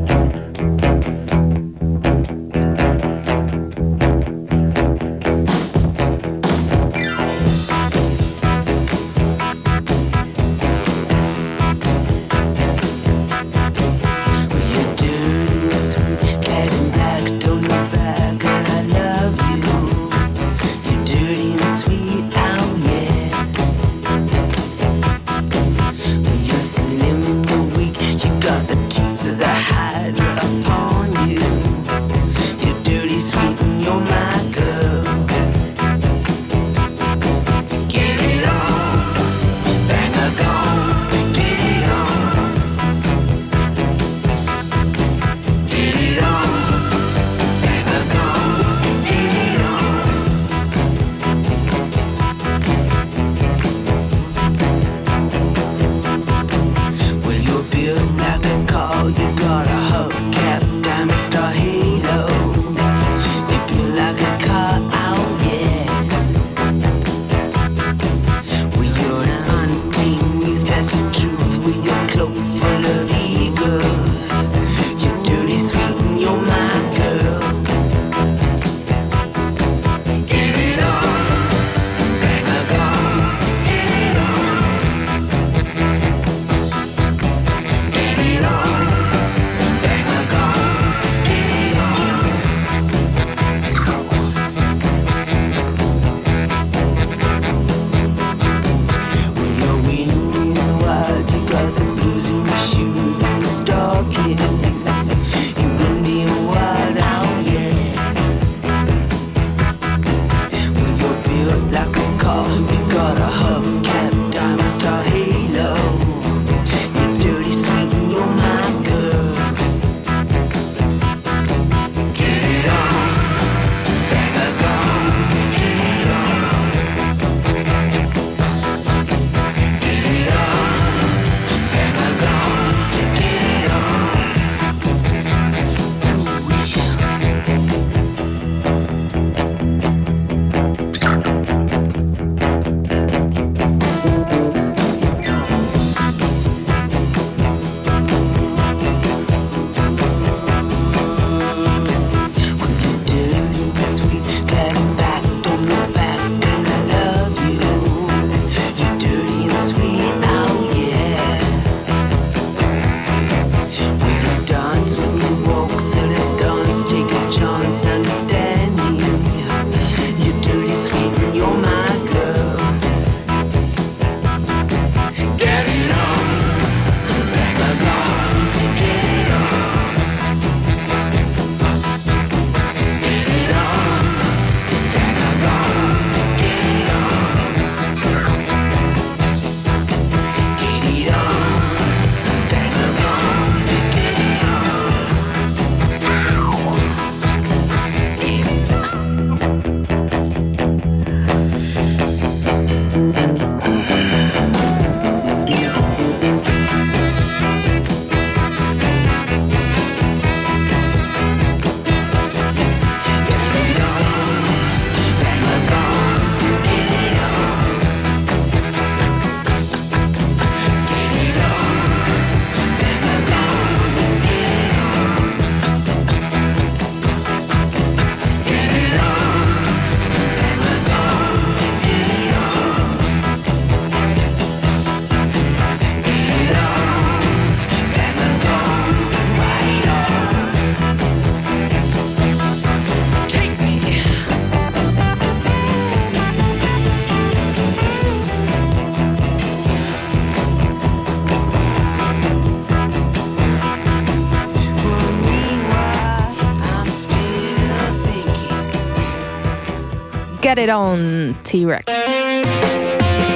Get It On, T-Rex.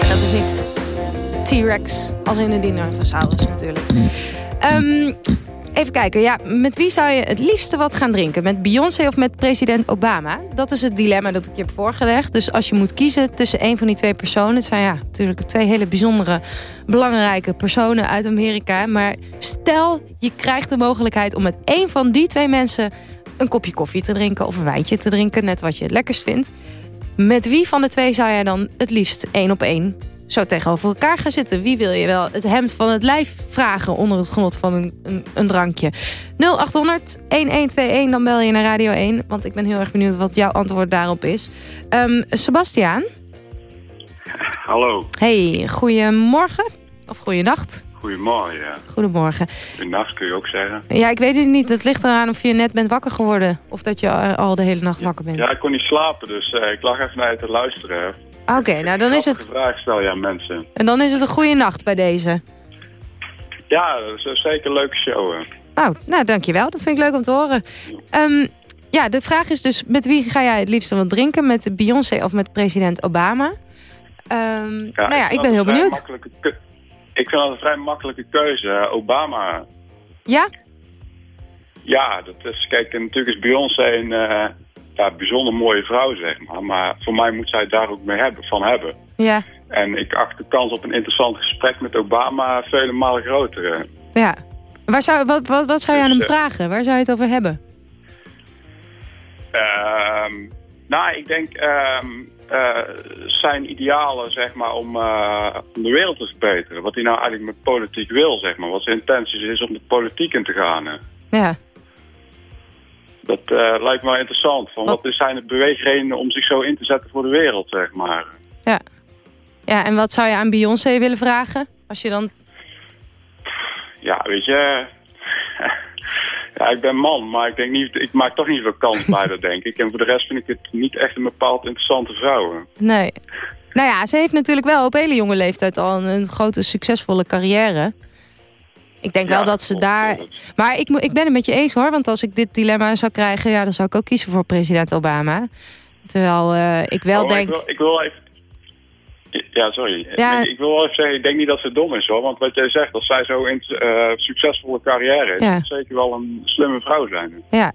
Dat is niet T-Rex als in de dinosaurus natuurlijk. Ehm, even kijken, ja, met wie zou je het liefste wat gaan drinken? Met Beyoncé of met president Obama? Dat is het dilemma dat ik je heb voorgelegd. Dus als je moet kiezen tussen een van die twee personen... het zijn ja, natuurlijk twee hele bijzondere, belangrijke personen uit Amerika. Maar stel, je krijgt de mogelijkheid om met één van die twee mensen... een kopje koffie te drinken of een wijntje te drinken. Net wat je het lekkerst vindt. Met wie van de twee zou jij dan het liefst één op één zo tegenover elkaar gaan zitten? Wie wil je wel het hemd van het lijf vragen onder het genot van een, een, een drankje? 0800 1121, dan bel je naar Radio 1. Want ik ben heel erg benieuwd wat jouw antwoord daarop is. Ehm Sebastiaan, Hallo, hey, goedemorgen. Of goeienacht. Goedemorgen. Ja. Goedemorgen. Goedenacht kun je ook zeggen. Ja, ik weet het niet. Het ligt eraan of je net bent wakker geworden. Of dat je eh, al de hele nacht wakker bent. Ja, ik kon niet slapen, dus eh, ik lag even naar je te luisteren. Oké, nou dan is het... Vraag stel je aan mensen. En dan is het een goede nacht bij deze. Ja, dat is eh, zeker een leuke show. hè. Nou, nou, dankjewel. Dat vind ik leuk om te horen. Ehm, ja, de vraag is dus, met wie ga jij het liefst wat drinken? Met Beyoncé of met president Obama? Ehm, nou ja, ik ben heel benieuwd. makkelijke Ik vind dat een vrij makkelijke keuze. eh, Obama, Ja? ja, dat is, kijk, natuurlijk is Beyoncé een eh, ja, bijzonder mooie vrouw, zeg maar. Maar voor mij moet zij het daar ook mee hebben, van hebben. Ja, En ik acht de kans op een interessant gesprek met Obama vele malen groter. eh. ja. Waar zou, wat, wat, wat zou je aan hem Dus, vragen? Waar zou je het over hebben? Ehm, nou, ik denk ehm, eh, zijn idealen, zeg maar, om, eh, om de wereld te verbeteren. Wat hij nou eigenlijk met politiek wil, zeg maar. Wat zijn intenties is om de politiek in te gaan. hè. Ja. Dat eh, lijkt me wel interessant. Van wat zijn de beweegredenen om zich zo in te zetten voor de wereld, zeg maar. Ja. Ja, en wat zou je aan Beyoncé willen vragen? Als je dan... Ja, weet je... ja, ik ben man, maar ik denk niet, ik maak toch niet veel kans bij dat, denk ik. En voor de rest vind ik het niet echt een bepaald interessante vrouw. Nee. Nou ja, ze heeft natuurlijk wel op hele jonge leeftijd al een, een grote succesvolle carrière. Ik denk wel dat ze daar... Maar ik, moet- ik ben het met je eens hoor, want als ik dit dilemma zou krijgen... Ja, dan zou ik ook kiezen voor president Obama. Terwijl eh, ik wel Oh, denk... Ik wil, ik wil even... Ja, sorry. Ja. Ik, wil wel even zeggen, ik denk niet dat ze dom is hoor. Want wat jij zegt, als zij zo een eh, succesvolle carrière heeft... Ja. zeker wel een slimme vrouw zijn. Ja.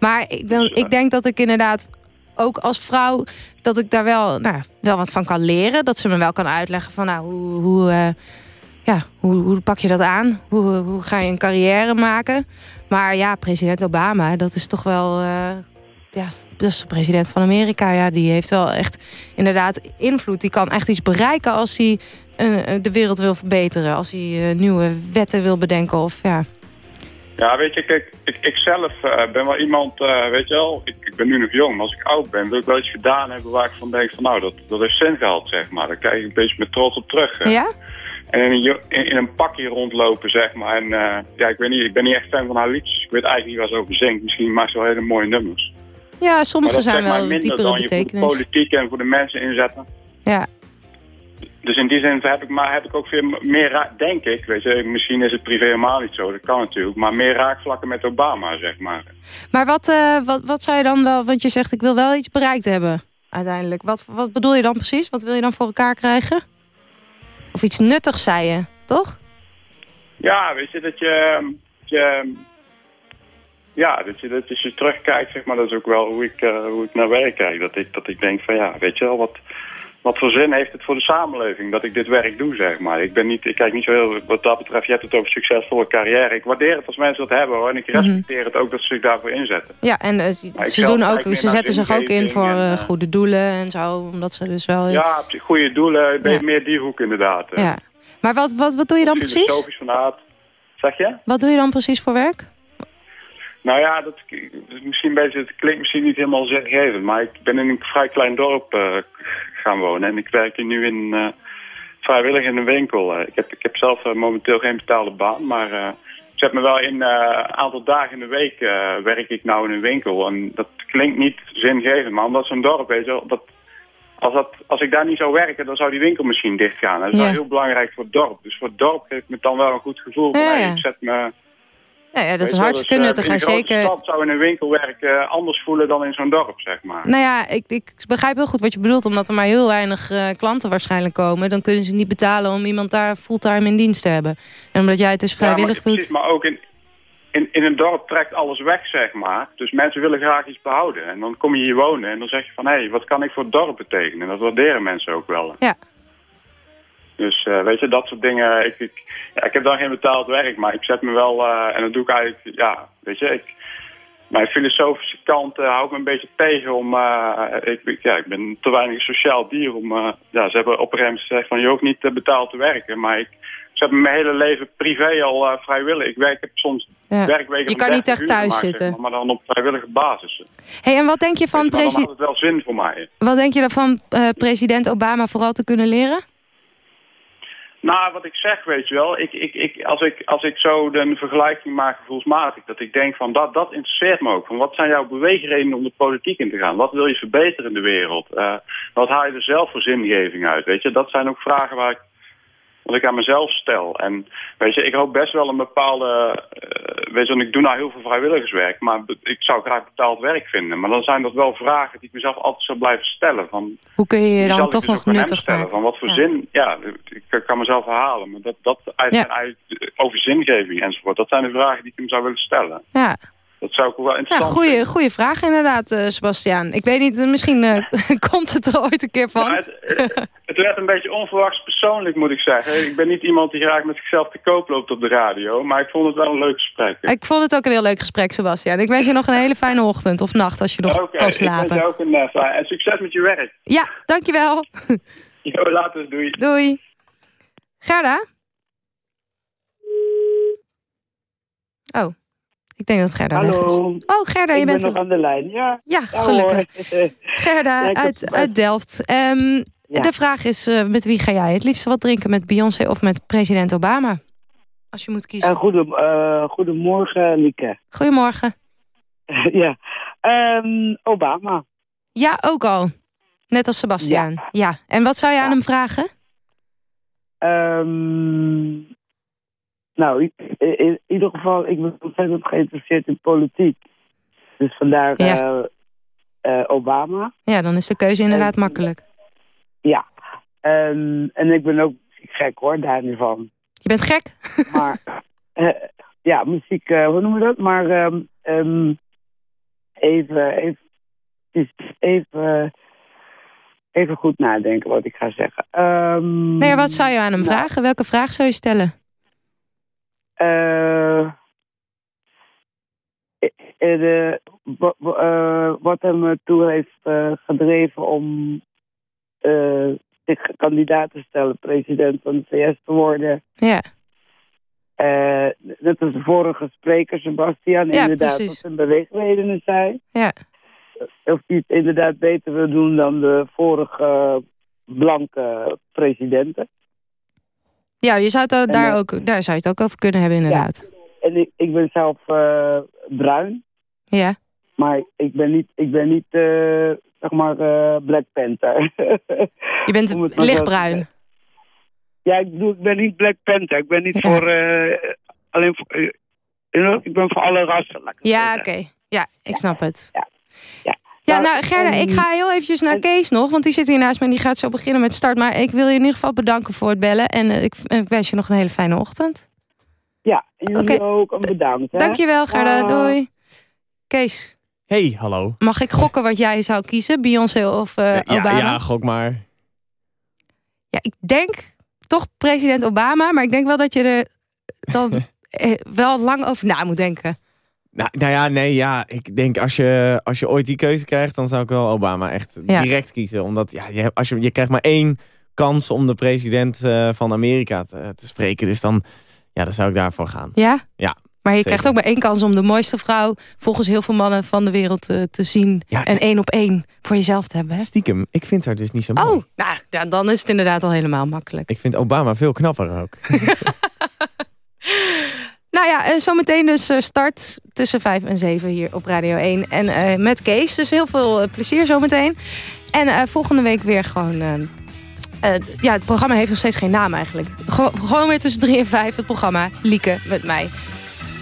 Maar ik, ben, ik denk dat ik inderdaad ook als vrouw... dat ik daar wel, nou, wel wat van kan leren. Dat ze me wel kan uitleggen van nou, hoe, hoe, eh, ja, hoe, hoe pak je dat aan? Hoe, hoe ga je een carrière maken? Maar ja, president Obama, dat is toch wel... eh, ja, is de president van Amerika. Ja, die heeft wel echt inderdaad invloed. Die kan echt iets bereiken als hij eh, eh, de wereld wil verbeteren. Als hij eh, nieuwe wetten wil bedenken. Of ja, Ja, weet je, kijk, ik, ik zelf ben wel iemand, weet je wel... Ik, ik ben nu nog jong, maar als ik oud ben, wil ik wel iets gedaan hebben... waar ik van denk van, nou, dat, dat heeft zin gehad, zeg maar. Daar krijg ik een beetje met trots op terug. hè. ja? En in een, in, in een pakje rondlopen, zeg maar. En ja, ik weet niet, ik ben niet echt fan van haar liedjes. Ik weet eigenlijk niet waar ze over zingt. Misschien maakt ze wel hele mooie nummers. Ja, sommige zijn wel minder diepere dan je voor de betekenis. politiek en voor de mensen inzetten. Ja. Dus in die zin heb ik, maar heb ik ook veel meer, denk ik, weet je, misschien is het privé helemaal niet zo, dat kan natuurlijk, maar meer raakvlakken met Obama, zeg maar. Maar wat, eh, wat, wat zou je dan wel... Want je zegt, ik wil wel iets bereikt hebben, uiteindelijk. Wat, wat bedoel je dan precies? Wat wil je dan voor elkaar krijgen? Of iets nuttigs, zei je, toch? Ja, weet je, dat je, je ja, dat je, dat als je terugkijkt, zeg maar, dat is ook wel hoe ik, eh, hoe ik naar werk kijk. Dat ik, dat ik denk van ja, weet je wel, wat, wat voor zin heeft het voor de samenleving dat ik dit werk doe, zeg maar. Ik, ben niet, ik kijk niet zo heel, wat dat betreft, je hebt het over succesvolle carrière. Ik waardeer het als mensen dat hebben hoor, en ik respecteer het ook dat ze zich daarvoor inzetten. Ja, en eh, ze- doen ook, ze zetten zich ook in voor eh, goede doelen en zo. Omdat ze dus wel... Ja, goede doelen, Ja. meer die hoek inderdaad. Ja. Maar wat, wat, wat doe je dan precies? Filosofisch van aard. Zeg je? Wat doe je dan precies voor werk? Nou ja, dat, is misschien het klinkt misschien niet helemaal zingevend, maar ik ben in een vrij klein dorp eh, gaan wonen en ik werk hier nu in eh, vrijwillig in een winkel. Eh, ik, heb, ik heb zelf momenteel geen betaalde baan, maar ik zet me wel in een aantal dagen in de week werk ik nou in een winkel. En dat klinkt niet zingevend, maar omdat zo'n dorp, weet je wel, dat, als, dat, als ik daar niet zou werken, dan zou die winkel misschien dichtgaan. Dat is Ja. wel heel belangrijk voor het dorp. Dus voor het dorp geeft me dan wel een goed gevoel. Ja, ja. Ik zet me Ja, ja, dat is hartstikke dus, eh, nuttig. In En zeker, stad zou in een winkel werken anders voelen dan in zo'n dorp, zeg maar. nou ja, ik, ik begrijp heel goed wat je bedoelt. Omdat er maar heel weinig eh, klanten waarschijnlijk komen. Dan kunnen ze niet betalen om iemand daar fulltime in dienst te hebben. En omdat jij het dus vrijwillig ja, maar, doet. maar ook in, in, in een dorp trekt alles weg, zeg maar. Dus mensen willen graag iets behouden. En dan kom je hier wonen en dan zeg je van... hé, hey, wat kan ik voor het dorp betekenen? En dat waarderen mensen ook wel. Ja. Dus eh, weet je, dat soort dingen. Ik, ik, ja, ik heb dan geen betaald werk, maar ik zet me wel... eh, en dat doe ik eigenlijk, ja, weet je... Ik, mijn filosofische kant uh, houdt me een beetje tegen om... Ik, ja, ik ben te weinig sociaal dier om... Ja, ze hebben op een gegeven gezegd van... je hoeft niet betaald te werken, maar ik... Ze hebben mijn hele leven privé al vrijwillig. Ik werk heb soms Ja. werkweken Je kan niet 30 echt thuis gemaakt, zeg zitten. maar, maar dan op vrijwillige basis. Hey, en wat denk je van, Maar dan presi- had het wel zin voor mij. wat denk je dan van eh, president Obama vooral te kunnen leren? Nou, wat ik zeg, weet je wel, ik, ik, ik, als, ik, als ik zo de vergelijking maak gevoelsmatig, dat ik denk van dat, dat interesseert me ook. Van wat zijn jouw beweegredenen om de politiek in te gaan? Wat wil je verbeteren in de wereld? Eh, wat haal je er zelf voor zingeving uit? Weet je, dat zijn ook vragen waar ik, wat ik aan mezelf stel. En weet je, ik hoop best wel een bepaalde, eh, weet je, ik doe nou heel veel vrijwilligerswerk, maar ik zou graag betaald werk vinden. Maar dan zijn dat wel vragen die ik mezelf altijd zal blijven stellen. Van, Hoe kun je je dan toch dus nog nuttig stellen. maken? Van wat voor Ja. zin, ja, ik kan mezelf herhalen, maar dat, dat uit, Ja. uit, over zingeving enzovoort, dat zijn de vragen die ik hem zou willen stellen. Ja, Dat zou ik wel ja interessant goede, goede vraag inderdaad, eh Sebastiaan. Ik weet niet, eh, misschien eh, komt het er ooit een keer van. Ja, het, het werd een beetje onverwachts persoonlijk, moet ik zeggen. Ik ben niet iemand die graag met zichzelf te koop loopt op de radio, maar ik vond het wel een leuk gesprek. Ik vond het ook een heel leuk gesprek, Sebastiaan. Ik wens je nog een hele fijne ochtend of nacht als je nog Oké, kan ik wens slapen. jou ook een fijn- en succes met je werk. Ja, dankjewel. Jo, later, doei. Doei. Gerda? Oh, ik denk dat Gerda weg is. Hallo. Oh, Gerda, je ik bent ben nog aan de lijn. Ja, Ja, gelukkig. Gerda ik uit, uit Delft. Ehm, Ja. De vraag is, eh, met wie ga jij het liefst wat drinken? Met Beyoncé of met president Obama? Als je moet kiezen. Goede, eh, goedemorgen, Lieke. Goedemorgen. ja. Ehm, Obama. Ja, ook al. Net als Sebastiaan. Ja. En wat zou je aan hem vragen? Ehm, nou, in, ieder geval, ik ben ontzettend geïnteresseerd in politiek. Dus vandaar Ja. eh, eh, Obama. Ja, dan is de keuze inderdaad makkelijk. Ja. En ik ben ook gek hoor, daar niet van. Je bent gek? Maar eh, ja, muziek, hoe noemen we dat? Maar ehm, ehm, even, even, even, even goed nadenken wat ik ga zeggen. Ehm, Nee, wat zou je aan hem nou, vragen? Welke vraag zou je stellen? Eh, eh, de- eh, wat hem ertoe heeft gedreven om zich kandidaat te stellen, president van de VS te worden. Ja. Net als de vorige spreker, Sebastian, Ja, inderdaad, wat zijn beweegredenen zijn. Ja. Of hij het inderdaad beter wil doen dan de vorige blanke presidenten. Ja, je zou het daar, eh, ook, daar zou je het ook over kunnen hebben inderdaad. En ik, ik ben zelf eh, bruin, Ja. maar ik ben niet, ik ben niet eh, zeg maar, Black Panther. Je bent lichtbruin. Ja, ik, ik ben niet Black Panther. Ik ben niet voor... alleen voor... ik ben voor alle rassen. Ja, oké. Ja, ik snap het. Ja. Ja, Nou, nou Gerda, ik ga heel eventjes naar Kees nog, want die zit hier naast me en die gaat zo beginnen met start. Maar ik wil je in ieder geval bedanken voor het bellen en eh, ik, ik wens je nog een hele fijne ochtend. Ja, jullie Oké. ook. En bedankt. Hè? Dankjewel Gerda, doei. Kees, Hey, hallo. mag ik gokken wat jij zou kiezen, Beyoncé of eh, ja, Obama? ja, gok maar. Ja, ik denk toch president Obama, maar ik denk wel dat je er dan eh, wel lang over na moet denken. Nou, nou ja, nee, ja. Ik denk als je, als je ooit die keuze krijgt, dan zou ik wel Obama echt Ja. direct kiezen. Omdat ja, je, als je, je krijgt maar één kans om de president eh, van Amerika te, te spreken. Dus dan, ja, dan zou ik daarvoor gaan. Ja? Ja. Maar je zeker. krijgt ook maar één kans om de mooiste vrouw volgens heel veel mannen van de wereld eh, te zien. en één op één voor jezelf te hebben. Hè? Stiekem, ik vind haar dus niet zo mooi. Oh, nou, ja, dan is het inderdaad al helemaal makkelijk. Ik vind Obama veel knapper ook. Nou ja, eh, zometeen dus eh, start tussen 5 en 7 hier op Radio 1. En eh, met Kees, dus heel veel plezier zometeen. En volgende week weer gewoon... ja, het programma heeft nog steeds geen naam eigenlijk. Gewo- gewoon weer tussen 3 en 5 het programma Lieke met mij.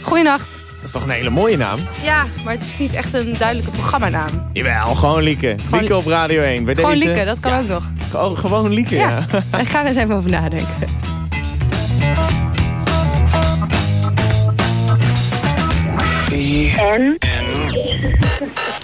Goeienacht. is toch een hele mooie naam? Ja, maar het is niet echt een duidelijke programmanaam. Jawel, gewoon Lieke. Lieke op Radio 1. Bij Gewoon deze... Lieke, dat kan ook nog. Oh, gewoon Lieke, ja. Ja, ik ga er eens even over nadenken. En?